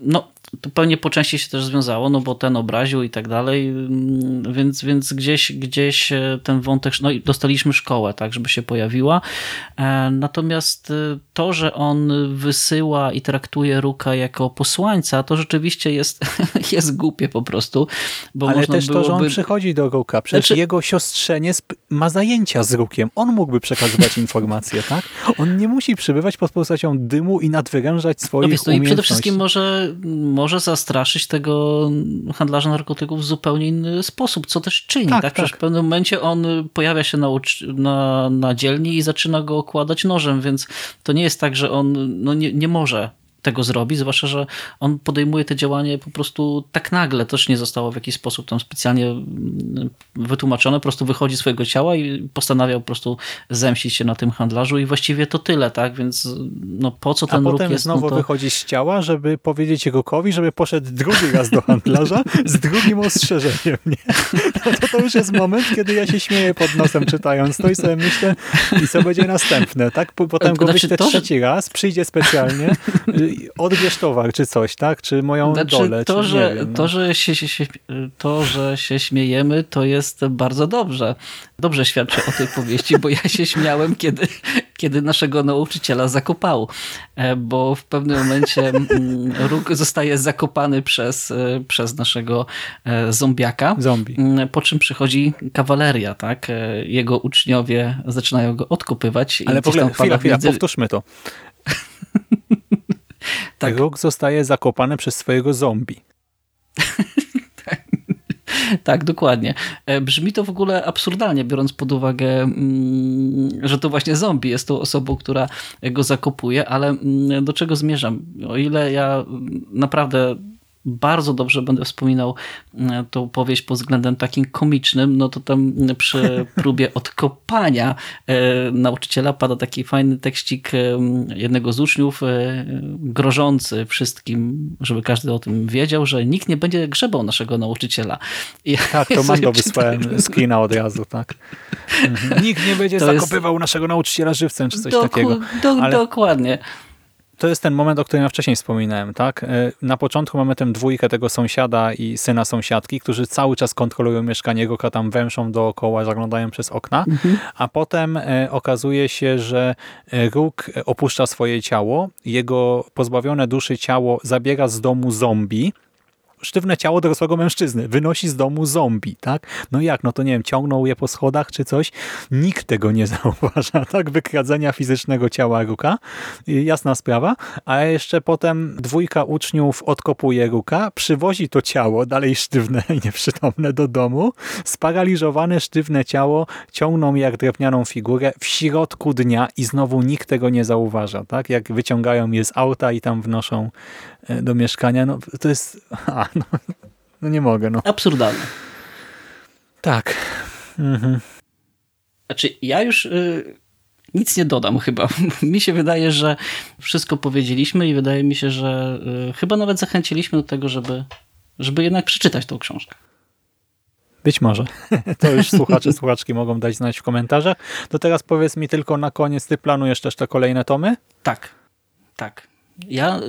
no to pewnie po części się też związało, no bo ten obraził i tak dalej, mm, więc, więc gdzieś, gdzieś e, ten wątek, no i dostaliśmy szkołę, tak, żeby się pojawiła. E, natomiast e, to, że on wysyła i traktuje Ruka jako posłańca, to rzeczywiście jest, jest głupie po prostu. Ale też byłoby... to, że on przychodzi do Ruka, przecież znaczy... jego siostrzenie ma zajęcia z Rukiem. On mógłby przekazywać informacje, tak? On nie musi przybywać pod postacią dymu i nadwyrężać swoich no, wiesz, no i przede wszystkim może może zastraszyć tego handlarza narkotyków w zupełnie inny sposób, co też czyni. Tak, tak? Przecież tak. w pewnym momencie on pojawia się na, na, na dzielni i zaczyna go okładać nożem, więc to nie jest tak, że on no nie, nie może tego zrobi, zwłaszcza, że on podejmuje te działanie po prostu tak nagle, też nie zostało w jakiś sposób tam specjalnie mm, wytłumaczone, po prostu wychodzi z swojego ciała i postanawia po prostu zemścić się na tym handlarzu i właściwie to tyle, tak, więc no po co ten A potem jest, znowu no to... wychodzi z ciała, żeby powiedzieć Rukowi, żeby poszedł drugi raz do handlarza z drugim ostrzeżeniem, nie? No to to już jest moment, kiedy ja się śmieję pod nosem czytając to i sobie myślę, i co będzie następne, tak? Potem go znaczy, wyślę to, trzeci raz, przyjdzie specjalnie odbierz towar, czy coś, tak? Czy moją znaczy, dolę, to, czy że, wiem, no. to, że się, się, to, że się śmiejemy, to jest bardzo dobrze. Dobrze świadczy o tej powieści, bo ja się śmiałem, kiedy, kiedy naszego nauczyciela zakopał, e, bo w pewnym momencie mm, róg zostaje zakopany przez, e, przez naszego e, zombiaka. Zombie. Mm, po czym przychodzi kawaleria, tak? Jego uczniowie zaczynają go odkopywać. Ale w ogóle, chwila, chwila, powtórzmy to. Tak. Róg zostaje zakopany przez swojego zombie. tak. dokładnie. E, brzmi to w ogóle absurdalnie, biorąc pod uwagę, mm, że to właśnie zombie jest tą osobą, która go zakopuje, ale mm, do czego zmierzam? O ile ja naprawdę bardzo dobrze będę wspominał e, tą powieść pod względem takim komicznym, no to tam przy próbie odkopania e, nauczyciela pada taki fajny tekścik e, jednego z uczniów grożący wszystkim, żeby każdy o tym wiedział, że nikt nie będzie grzebał naszego nauczyciela. I tak, to Mando wysłałem screena od razu, tak. Mhm. Nikt nie będzie to zakopywał jest... naszego nauczyciela żywcem, czy coś Doku takiego. Do, Ale... Dokładnie to jest ten moment, o którym ja wcześniej wspominałem, tak? E, na początku mamy tę dwójkę tego sąsiada i syna sąsiadki, którzy cały czas kontrolują mieszkanie jego, tam węszą dookoła, zaglądają przez okna, mhm. a potem e, okazuje się, że e, Róg opuszcza swoje ciało, jego pozbawione duszy ciało zabiera z domu zombie, sztywne ciało dorosłego mężczyzny. Wynosi z domu zombie, tak? No jak? No to nie wiem, ciągnął je po schodach czy coś. Nikt tego nie zauważa, tak? Wykradzenia fizycznego ciała Ruka. Jasna sprawa. A jeszcze potem dwójka uczniów odkopuje Ruka, przywozi to ciało, dalej sztywne i nieprzytomne do domu. Sparaliżowane, sztywne ciało ciągną jak drewnianą figurę w środku dnia i znowu nikt tego nie zauważa, tak? Jak wyciągają je z auta i tam wnoszą e, do mieszkania. No to jest... A, no, no nie mogę, no. Absurdalne. Tak. Mhm. Znaczy, ja już y, nic nie dodam chyba. mi się wydaje, że wszystko powiedzieliśmy i wydaje mi się, że y, chyba nawet zachęciliśmy do tego, żeby, żeby jednak przeczytać tą książkę. Być może. To już słuchacze, słuchaczki mogą dać znać w komentarzach. To teraz powiedz mi tylko na koniec, ty planujesz też te kolejne tomy? Tak, tak. Ja y,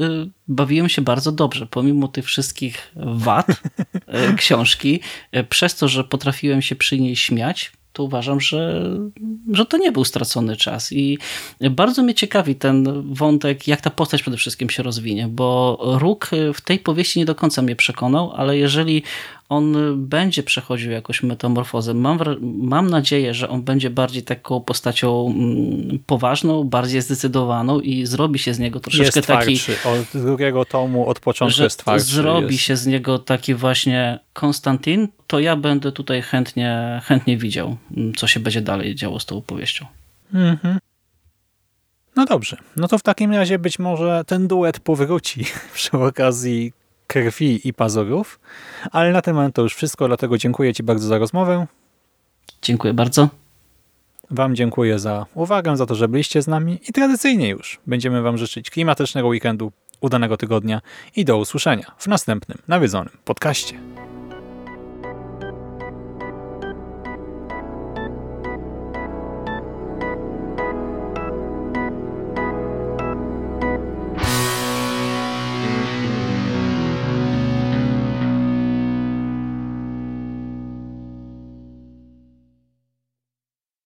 bawiłem się bardzo dobrze, pomimo tych wszystkich wad y, książki, y, przez to, że potrafiłem się przy niej śmiać, to uważam, że, że to nie był stracony czas. I bardzo mnie ciekawi ten wątek, jak ta postać przede wszystkim się rozwinie, bo Róg w tej powieści nie do końca mnie przekonał, ale jeżeli on będzie przechodził jakąś metamorfozę. Mam, mam nadzieję, że on będzie bardziej taką postacią mm, poważną, bardziej zdecydowaną i zrobi się z niego troszeczkę jest taki... Od drugiego tomu, od początku że jest twardszy. Zrobi jest. się z niego taki właśnie Konstantin, to ja będę tutaj chętnie, chętnie widział, mm, co się będzie dalej działo z tą opowieścią. Mhm. No dobrze, no to w takim razie być może ten duet powróci przy okazji krwi i pazurów. Ale na ten moment to już wszystko, dlatego dziękuję Ci bardzo za rozmowę. Dziękuję bardzo. Wam dziękuję za uwagę, za to, że byliście z nami i tradycyjnie już będziemy Wam życzyć klimatycznego weekendu, udanego tygodnia i do usłyszenia w następnym nawiedzonym podcaście.